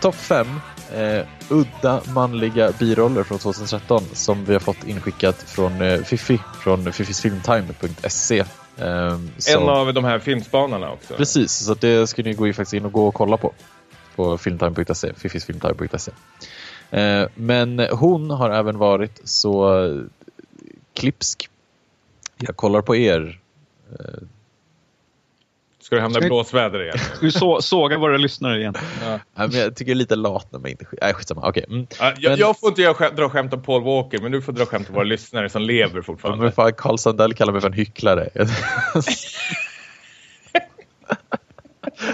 Topp fem eh, udda manliga biroller från 2013 som vi har fått inskickat från eh, Fifi, från fiffisfilmtime.se. Eh, En av de här filmspanarna också. Precis, så det ska ni gå in, faktiskt in och gå och kolla på. På filmtime.se, fiffisfilmtime.se. Eh, men hon har även varit så eh, klipsk. Jag kollar på er. Ska du hamna i blåsväder igen? Ska vi så, såga våra lyssnare igen? Nej, men jag tycker det är lite lat när man inte... Nej, skitsamma. Okej. Mm. Ja, jag, Men- jag får inte skämt- dra skämt om Paul Walker, men du får dra skämt om våra lyssnare som lever Ja, fortfarande. Men fan, Carl Sandell kallar mig för en hycklare.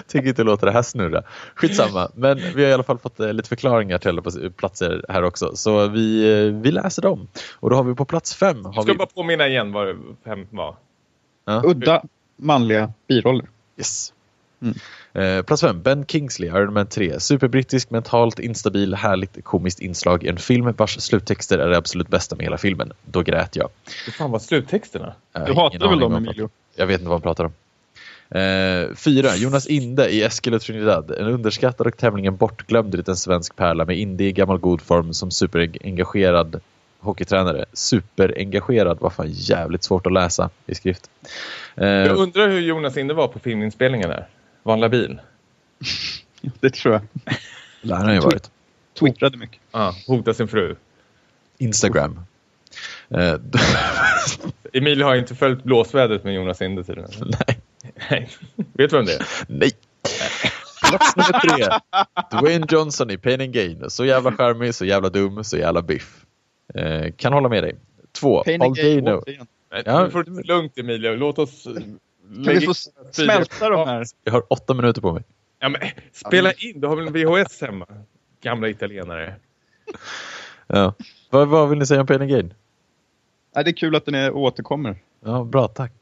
Tycker inte låter det här snurra. Skitsamma, men vi har i alla fall fått eh, lite förklaringar till platser här också. Så vi, eh, vi läser dem. Och då har vi på plats fem. Har Ska vi, bara påminna igen vad fem var. Ja, Udda manliga biroller. yes. Mm. Eh, plats fem, Ben Kingsley, Iron Man 3. Superbrittisk, mentalt instabil, härligt komiskt inslag i en film vars sluttexter är det absolut bästa med hela filmen. Då grät jag. Hur fan var sluttexterna? Jag har Du hatar väl dem vad Emilio? Jag vet inte vad han pratar om. Eh, fyra, Jonas Inde i Eskil och Trinidad. En underskattad och tämligen bortglömd liten svensk pärla med Inde i gammal god form som superengagerad hockeytränare. Superengagerad var fan jävligt svårt att läsa i skrift. Eh, Jag undrar hur Jonas Inde var på filminspelningen där. Var han labil? Det tror jag. lär han ju varit. Twittrade mycket. Ja, hota sin fru. Instagram. Eh, Emilio har inte följt blåsvädret med Jonas Inde tydligen. nej. Nej. Vet du vem det är? Nej. Plats nummer tre. Dwayne Johnson i Pain and Gain. Så jävla charmig, så jävla dum, så jävla biff. Eh, kan hålla med dig. Två. Pain. Nej, Ja. Nu får du lugnt Emilio. Låt oss... Kan vi få smälta de här? Jag har åtta minuter på mig. Ja, men, spela in, du har väl en VHS hemma? Gamla italienare. Ja. Vad, vad vill ni säga om Pain and Gain? Nej, det är kul att den är, återkommer. Ja, bra, tack.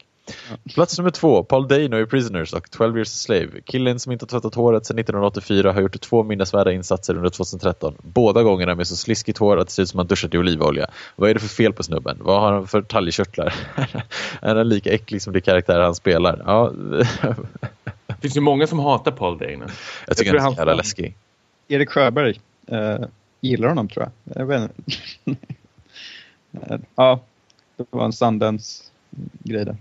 Plats nummer två, Paul Dano i Prisoners och 12 Years a Slave. Killen som inte har tvättat håret sedan 1984 har gjort två minnesvärda insatser under 2013. Båda gångerna med så sliskigt hår att det ser ut som han duschat i olivolja. Vad är det för fel på snubben? Vad har han för talgkörtlar? är han lika äcklig som de karaktärer han spelar? Ja, Det finns ju många som hatar Paul Dano. jag tycker tror han är han- så jävla läskig. Erik Sjöberg eh, gillar honom tror jag. jag vet inte. Eh, ja, det var en Sundance-grej där.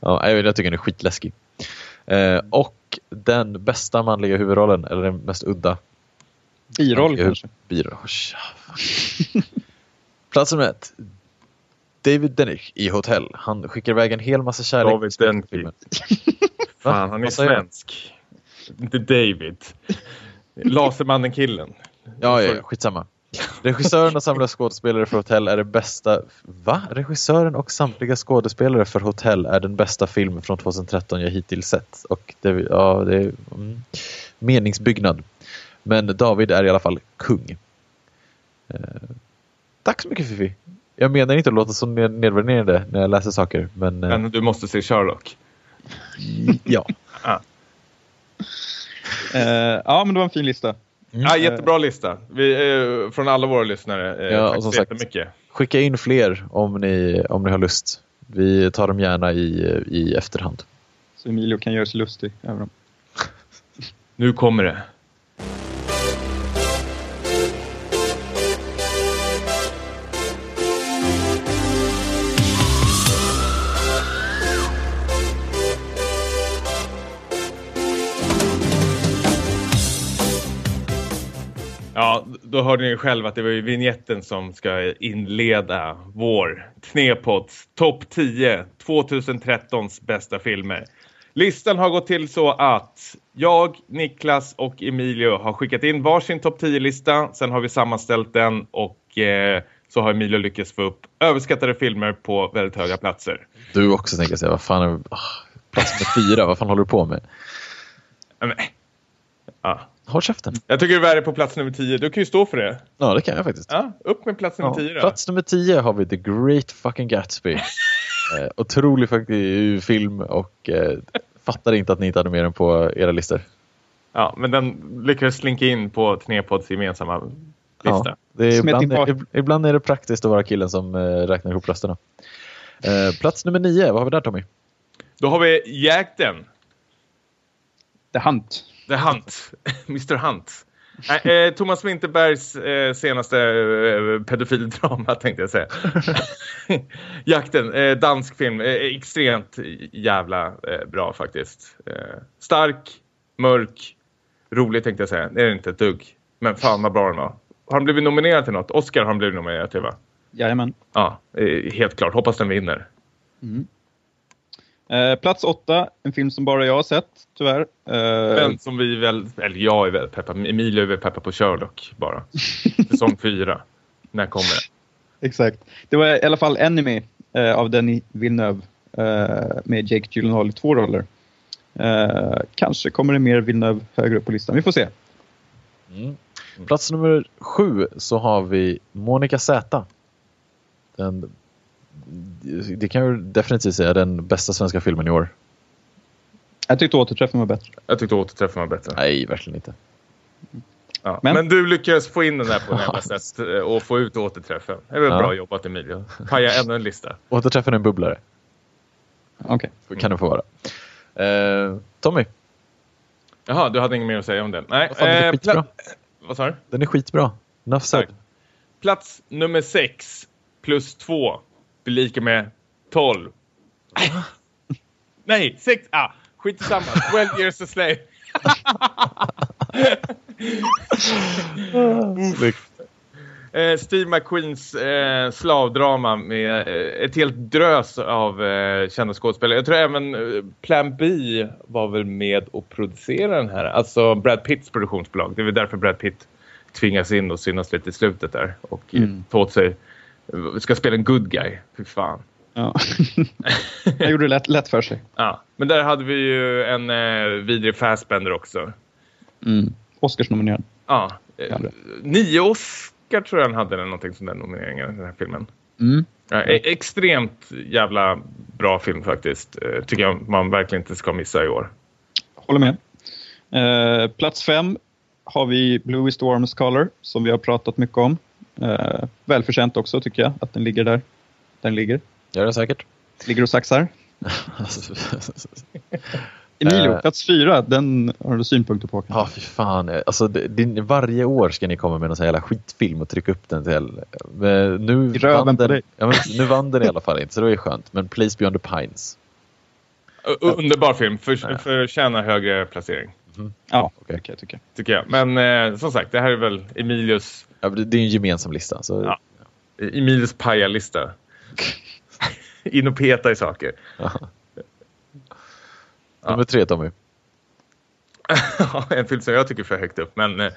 Ja, jag, vet, jag tycker han är skitläskig. Eh, och den bästa manliga huvudrollen, eller den mest udda Biroll kanske. huvudrollen. Oh. Plats nummer ett. David Denich i Hotell. Han skickar iväg en hel massa kärlek. David Denich. Fan, han är svensk. Inte David. Lasermannen-killen. Ja, ja, skitsamma. Regissören och samtliga skådespelare för Hotell är det bästa... Va? Regissören och samtliga skådespelare för Hotell är den bästa film från 2013 jag hittills sett. Och det, ja, det är mm, meningsbyggnad. Men David är i alla fall kung. Eh, tack så mycket Fifi. Jag menar inte att låta så ned- nedvärderande när jag läser saker, men, eh, Men du måste se Sherlock. ja. Eh, ja, men det var en fin lista. Ja, jättebra lista. Vi, eh, från alla våra lyssnare. Eh, Ja, och tack som så sagt- jättemycket. Skicka in fler om ni, om ni har lust. Vi tar dem gärna i, i efterhand. Så Emilio kan göra sig lustig över dem. Nu kommer det. Då hörde ni själv att det var ju vignetten som ska inleda vår Knepods topp 10 2013s bästa filmer. Listan har gått till så att jag, Niklas och Emilio har skickat in varsin topp 10-lista. Sen har vi sammanställt den och eh, så har Emilio lyckats få upp överskattade filmer på väldigt höga platser. Du också tänker säga, vad fan är, ah, plats med fyra, vad fan håller du på med? Men, ja. Håll käften. Jag tycker det är värre på plats nummer 10. Du kan ju stå för det. Ja, det kan jag faktiskt. Ja, upp med plats nummer Ja, 10 då. plats nummer 10 har vi The Great Fucking Gatsby. eh, otrolig faktiskt film och eh, fattar inte att ni inte hade med den på era listor. Ja, men den lyckades slinka in på Tnepods gemensamma lista. Ja, det är ibland, in ib- ibland är det praktiskt att vara killen som eh, räknar ihop rösterna. Eh, plats nummer 9, vad har vi där Tommy? Då har vi Jäkten. The Hunt. The Hunt. Mr Hunt. Eh, Thomas Winterbergs eh, senaste eh, pedofildrama tänkte jag säga. Jakten, eh, dansk film. Extremt jävla bra faktiskt. Stark, mörk, rolig tänkte jag säga. Det är inte ett dugg. Men fan vad bra den var. Har den blivit nominerad till något? Oscar har den blivit nominerad till va? Jajamän. Ja, helt klart. Hoppas den vinner. Eh, plats åtta, en film som bara jag har sett, tyvärr. Eh, Men som vi väl, eller jag är väl peppad, Emilio är väl peppad på Sherlock bara. Säsong fyra. När kommer det? Exakt. Det var i alla fall Enemy eh, av Denis Villeneuve eh, med Jake Gyllenhaal i två roller. Eh, kanske kommer det mer Villeneuve högre upp på listan. Vi får se. Plats nummer 7 så har vi Monica Z. Den, det kan jag definitivt säga är den bästa svenska filmen i år. Jag tyckte återträffen var bättre. Jag tyckte återträffen var bättre. Nej, verkligen inte. Ja. Men, Men- du lyckades få in den där på nästa sätt eh, och få ut återträffen. Det är väl Ja. bra jobbat Emilio. Paja ännu en lista. Återträffen är en bubblare. Okej. Kan det få vara. Eh, Tommy, Jaha, du hade inget mer att säga om den? Nej. Vad fan, det är eh, skitbra. pla- Vad sa du? den är skitbra. Enough said. Tack. Plats nummer sex plus två blir lika med 12. Nej, sex. Ah, skit samma. 12 years a slave. Eh, Steve McQueens eh, slavdrama med eh, ett helt drös av eh, kända skådespelare. Jag tror även eh, Plan B var väl med och producerade den här. Alltså Brad Pitts produktionsbolag. Det är väl därför Brad Pitt tvingas in och synas lite i slutet där. Och mm. ta åt sig, ska spela en good guy. Fy fan. Ja. jag gjorde det lätt, lätt för sig. Ja. Men där hade vi ju en eh, vidrig Fassbender också. Mm. Oscarsnominerad. Ja. Eh, nio Oscar tror jag han hade eller någonting sån där nomineringar den här filmen. Mm. Ja, e- extremt jävla bra film faktiskt. Eh, tycker jag man verkligen inte ska missa i år. Håller med. Eh, plats fem har vi Blue is the warmest color som vi har pratat mycket om. Eh, välförtjänt också tycker jag att den ligger där. Den ligger. Gör det säkert. Ligger och saxar. Emilio, Eh. plats fyra, den har du synpunkter på. Ja, fy fan. Alltså, det, det, varje år ska ni komma med någon sån här jävla skitfilm och trycka upp den till... Men nu, I vann den, ja, men, nu vann den i alla fall inte, så det är skönt. Men Place Beyond the Pines. Underbar film. För, Ja. förtjänar högre placering. Ja, Okej. okej, tycker jag. Tycker jag. Men eh, som sagt, det här är väl Emilius, Ja, det är en gemensam lista. Så, Ja. Emilius pajalista. In och peta i saker. Ja. Nummer tre Tommy. En film som jag tycker är för högt upp. Men eh,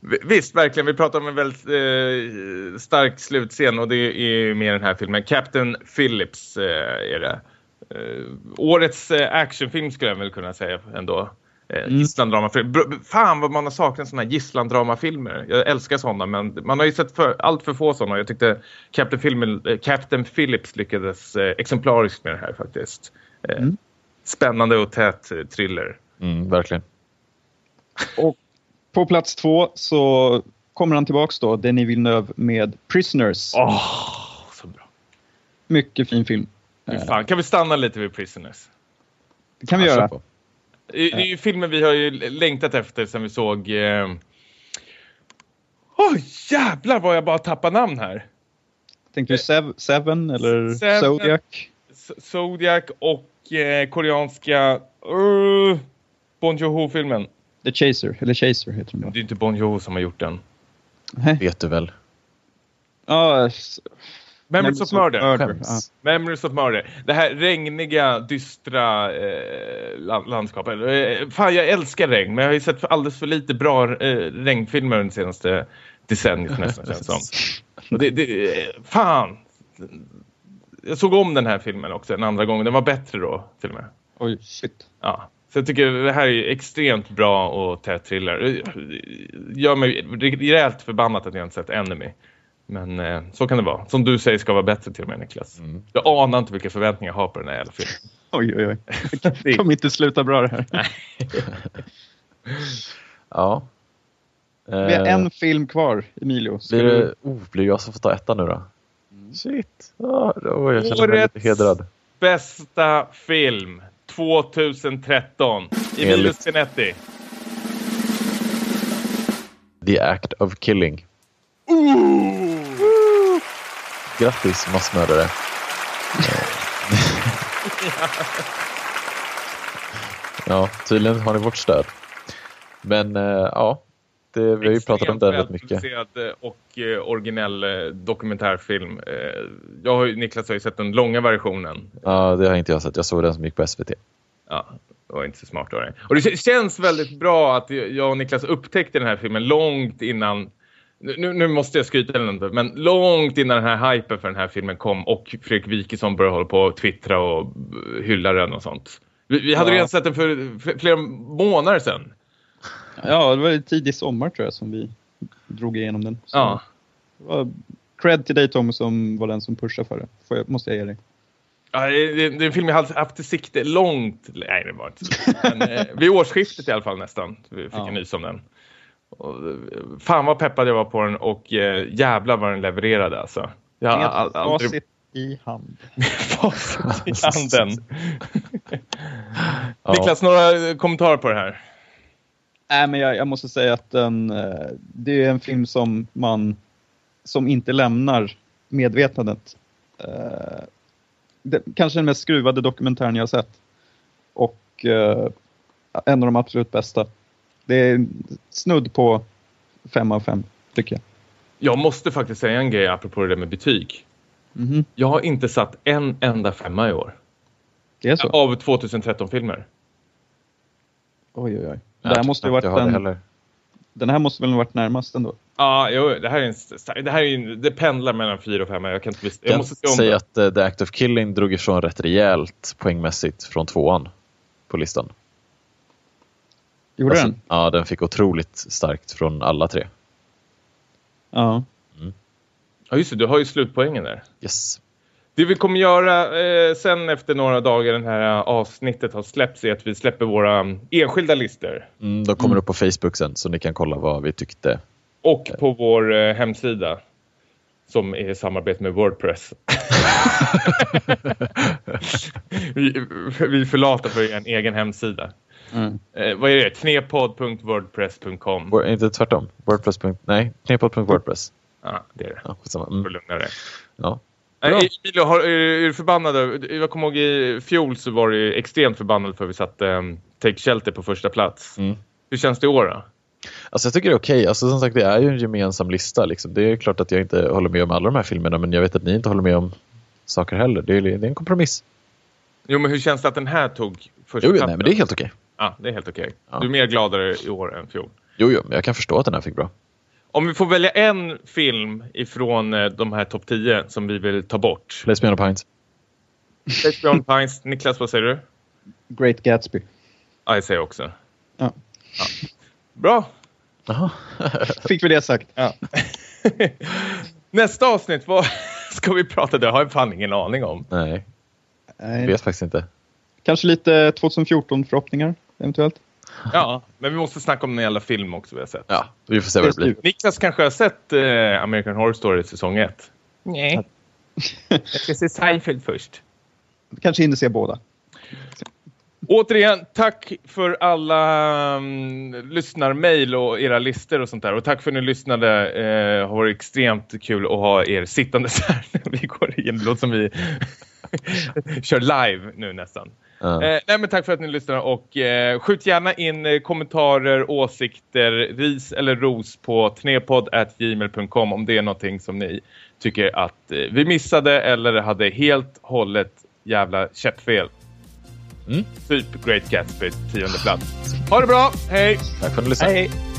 vi- visst, verkligen. Vi pratar om en väldigt eh, stark slutscen och det är med den här filmen. Captain Phillips eh, är det. Eh, årets eh, actionfilm skulle jag väl kunna säga ändå. Eh, Mm. Gisslandramafilm. Br- Fan vad man har saknat sådana här gisslandramafilmer. Jag älskar sådana men man har ju sett för, allt för få sådana. Jag tyckte Captain, filmen, eh, Captain Phillips lyckades eh, exemplariskt med det här faktiskt. Eh, Mm. Spännande och tät eh, thriller. Mm, verkligen. På plats två så kommer han tillbaks då, Denis Villeneuve med Prisoners. Åh, så bra. Mycket fin film. Fan. Kan vi stanna lite vid Prisoners? Det kan vi göra. på. Det är ju filmen vi har ju längtat efter sen vi såg... eh, Åh jävlar vad jag bara tappar namn här. Tänkte du Sev Seven eller Seven. Zodiac? Zodiac och eh, koreanska... Uh, bon Joon-ho-filmen. The Chaser, eller Chaser heter den Det är inte Bon Joon som har gjort den. Nej. Vet du väl? Ja, s- Memories of Murder. Ja. Memories of Murder. Det här regniga, dystra eh, land- landskapet. Eh, fan, jag älskar regn, men jag har ju sett alldeles för lite bra eh, regnfilmer den senaste decenniet nästan, känns som. Det, det, eh, fan! Jag såg om den här filmen också en andra gång. Den var bättre då, till och med. Oj, shit. Ja. Så Så jag tycker det här är extremt bra och tät thriller. Det Gör mig rejält förbannat att jag inte sett Enemy. Men eh, så kan det vara. Som du säger ska vara bättre till och med Niklas. Mm. Jag anar inte vilka förväntningar jag har på den här jävla filmen. Oj, oj, oj. Det kommer inte sluta bra det här. Ja. Vi har Eh, en film kvar, Emilio. Ska blir, det, oh, blir jag som får ta ettan nu då? Shit. Ja, oh, jag känner mig lite hedrad. Bästa film 2013. Emilio Spinetti. The Act of Killing. Grattis massmördare. ja, tydligen har ni vårt stöd. Men eh, ja, det, vi har ju pratat om den rätt mycket. och eh, originell eh, dokumentärfilm. Eh, jag har Niklas har ju sett den långa versionen. Ja, det har inte jag sett. Jag såg den som gick på SVT. Ja, det var inte så smart av. Och det känns väldigt bra att jag och Niklas upptäckte den här filmen långt innan nu, nu måste jag skryta eller inte, men långt innan den här hypen för den här filmen kom och Fredrik Wikesson började hålla på och twittra och hylla den och sånt. Vi, vi hade Ja. redan sett den för fl- flera månader sedan. Ja, det var tidig sommar tror jag som vi drog igenom den. Så Ja. var cred till dig Tom som var den som pushade för det. Jag, måste jag ge dig. Ja, det, är en film jag har haft i sikte långt. Nej, det var inte så. Men, eh, vid årsskiftet i alla fall nästan. Vi fick Ja. en nys om den. Fan vad peppad jag var på den och eh, jävlar vad den levererade alltså. Jag har all- aldrig... facit i hand. Facit i handen. Ja. Niklas, några eh, kommentarer på det här? Nej, men jag, jag måste säga att den, eh, det är en film som man som inte lämnar medvetandet. Eh, Det, kanske den mest skruvade dokumentären jag har sett. Och eh, en av de absolut bästa. Det är snudd på fem av fem, tycker jag. Jag måste faktiskt säga en grej apropå det där med betyg. Mhm. Jag har inte satt en enda femma i år. Det är så? Av 2013-filmer. Oj, oj, oj. Det här måste ju varit den, den här måste väl ha varit närmast ändå? Ja, jo, det här är en, det här är en, det pendlar mellan fyra och fem. Jag kan inte visst, jag Jag måste kan säga det. att eh, The Act of Killing drog ifrån rätt rejält poängmässigt från tvåan på listan. Gjorde Alltså, den? Ja, den fick otroligt starkt från alla tre. Ja. Ja, just det, du har ju slutpoängen där. Yes. Det vi kommer göra eh, sen efter några dagar den här eh, avsnittet har släppts är att vi släpper våra mm, enskilda listor. Mm, de kommer upp på Facebook sen så ni kan kolla vad vi tyckte. Och på vår eh, hemsida. Som är i samarbete med Wordpress. vi, vi är för lata för en egen hemsida. Mm. Eh, vad är det? Knepod.wordpress.com. Word, inte tvärtom. Wordpress. Nej, knepod.wordpress. Ja, det är det. Ja, skitsamma. För att Mm. lugna dig. Ja. Nej. Emilio, har, är, du förbannad? Jag kommer ihåg i fjol så var du extremt förbannad för att vi satte um, Take Shelter på första plats. Mm. Hur känns det i år då? Alltså jag tycker det är okej. Alltså som sagt, det är ju en gemensam lista. Liksom. Det är klart att jag inte håller med om alla de här filmerna, men jag vet att ni inte håller med om saker heller. Det är, det är en kompromiss. Jo, men hur känns det att den här tog första Jo, platsen? nej, men det är helt okej. Ja, det är helt okej. Ja. Du är mer gladare i år än fjol. Jo, jo, men jag kan förstå att den här fick bra. Om vi får välja en film ifrån eh, de här topp 10 som vi vill ta bort. Let's be on a pint. Let's Beyond Pines. Niklas, vad säger du? Great Gatsby. Ja, jag säger också. Ja. Bra. Jaha. Fick vi det sagt? Ja. Nästa avsnitt, vad ska vi prata? Det har jag fan ingen aning om. Nej, jag vet faktiskt inte. Kanske lite 2014-förhoppningar eventuellt. Ja, men vi måste snacka om en jävla film också vi har sett. Ja, vi får se vad det blir. Niklas kanske har sett eh, American Horror Story säsong 1? Nej. jag ska se Seinfeld först. Kanske hinner se båda. Återigen, tack för alla um, lyssnarmail och era listor och sånt där. Och tack för att ni lyssnade. Eh, har varit extremt kul att ha er sittandes här när vi går igenom. Det låter som vi kör live nu nästan. Ja. Eh, nej men tack för att ni lyssnar och eh, skjut gärna in eh, kommentarer, åsikter, ris eller ros på tnepodd.gmail.com om det är någonting som ni tycker att eh, vi missade eller hade helt hållet jävla käppfel. Mm. Typ Great Gatsby, tionde plats. Ha det bra, hej! Tack för att ni lyssnade. Hej!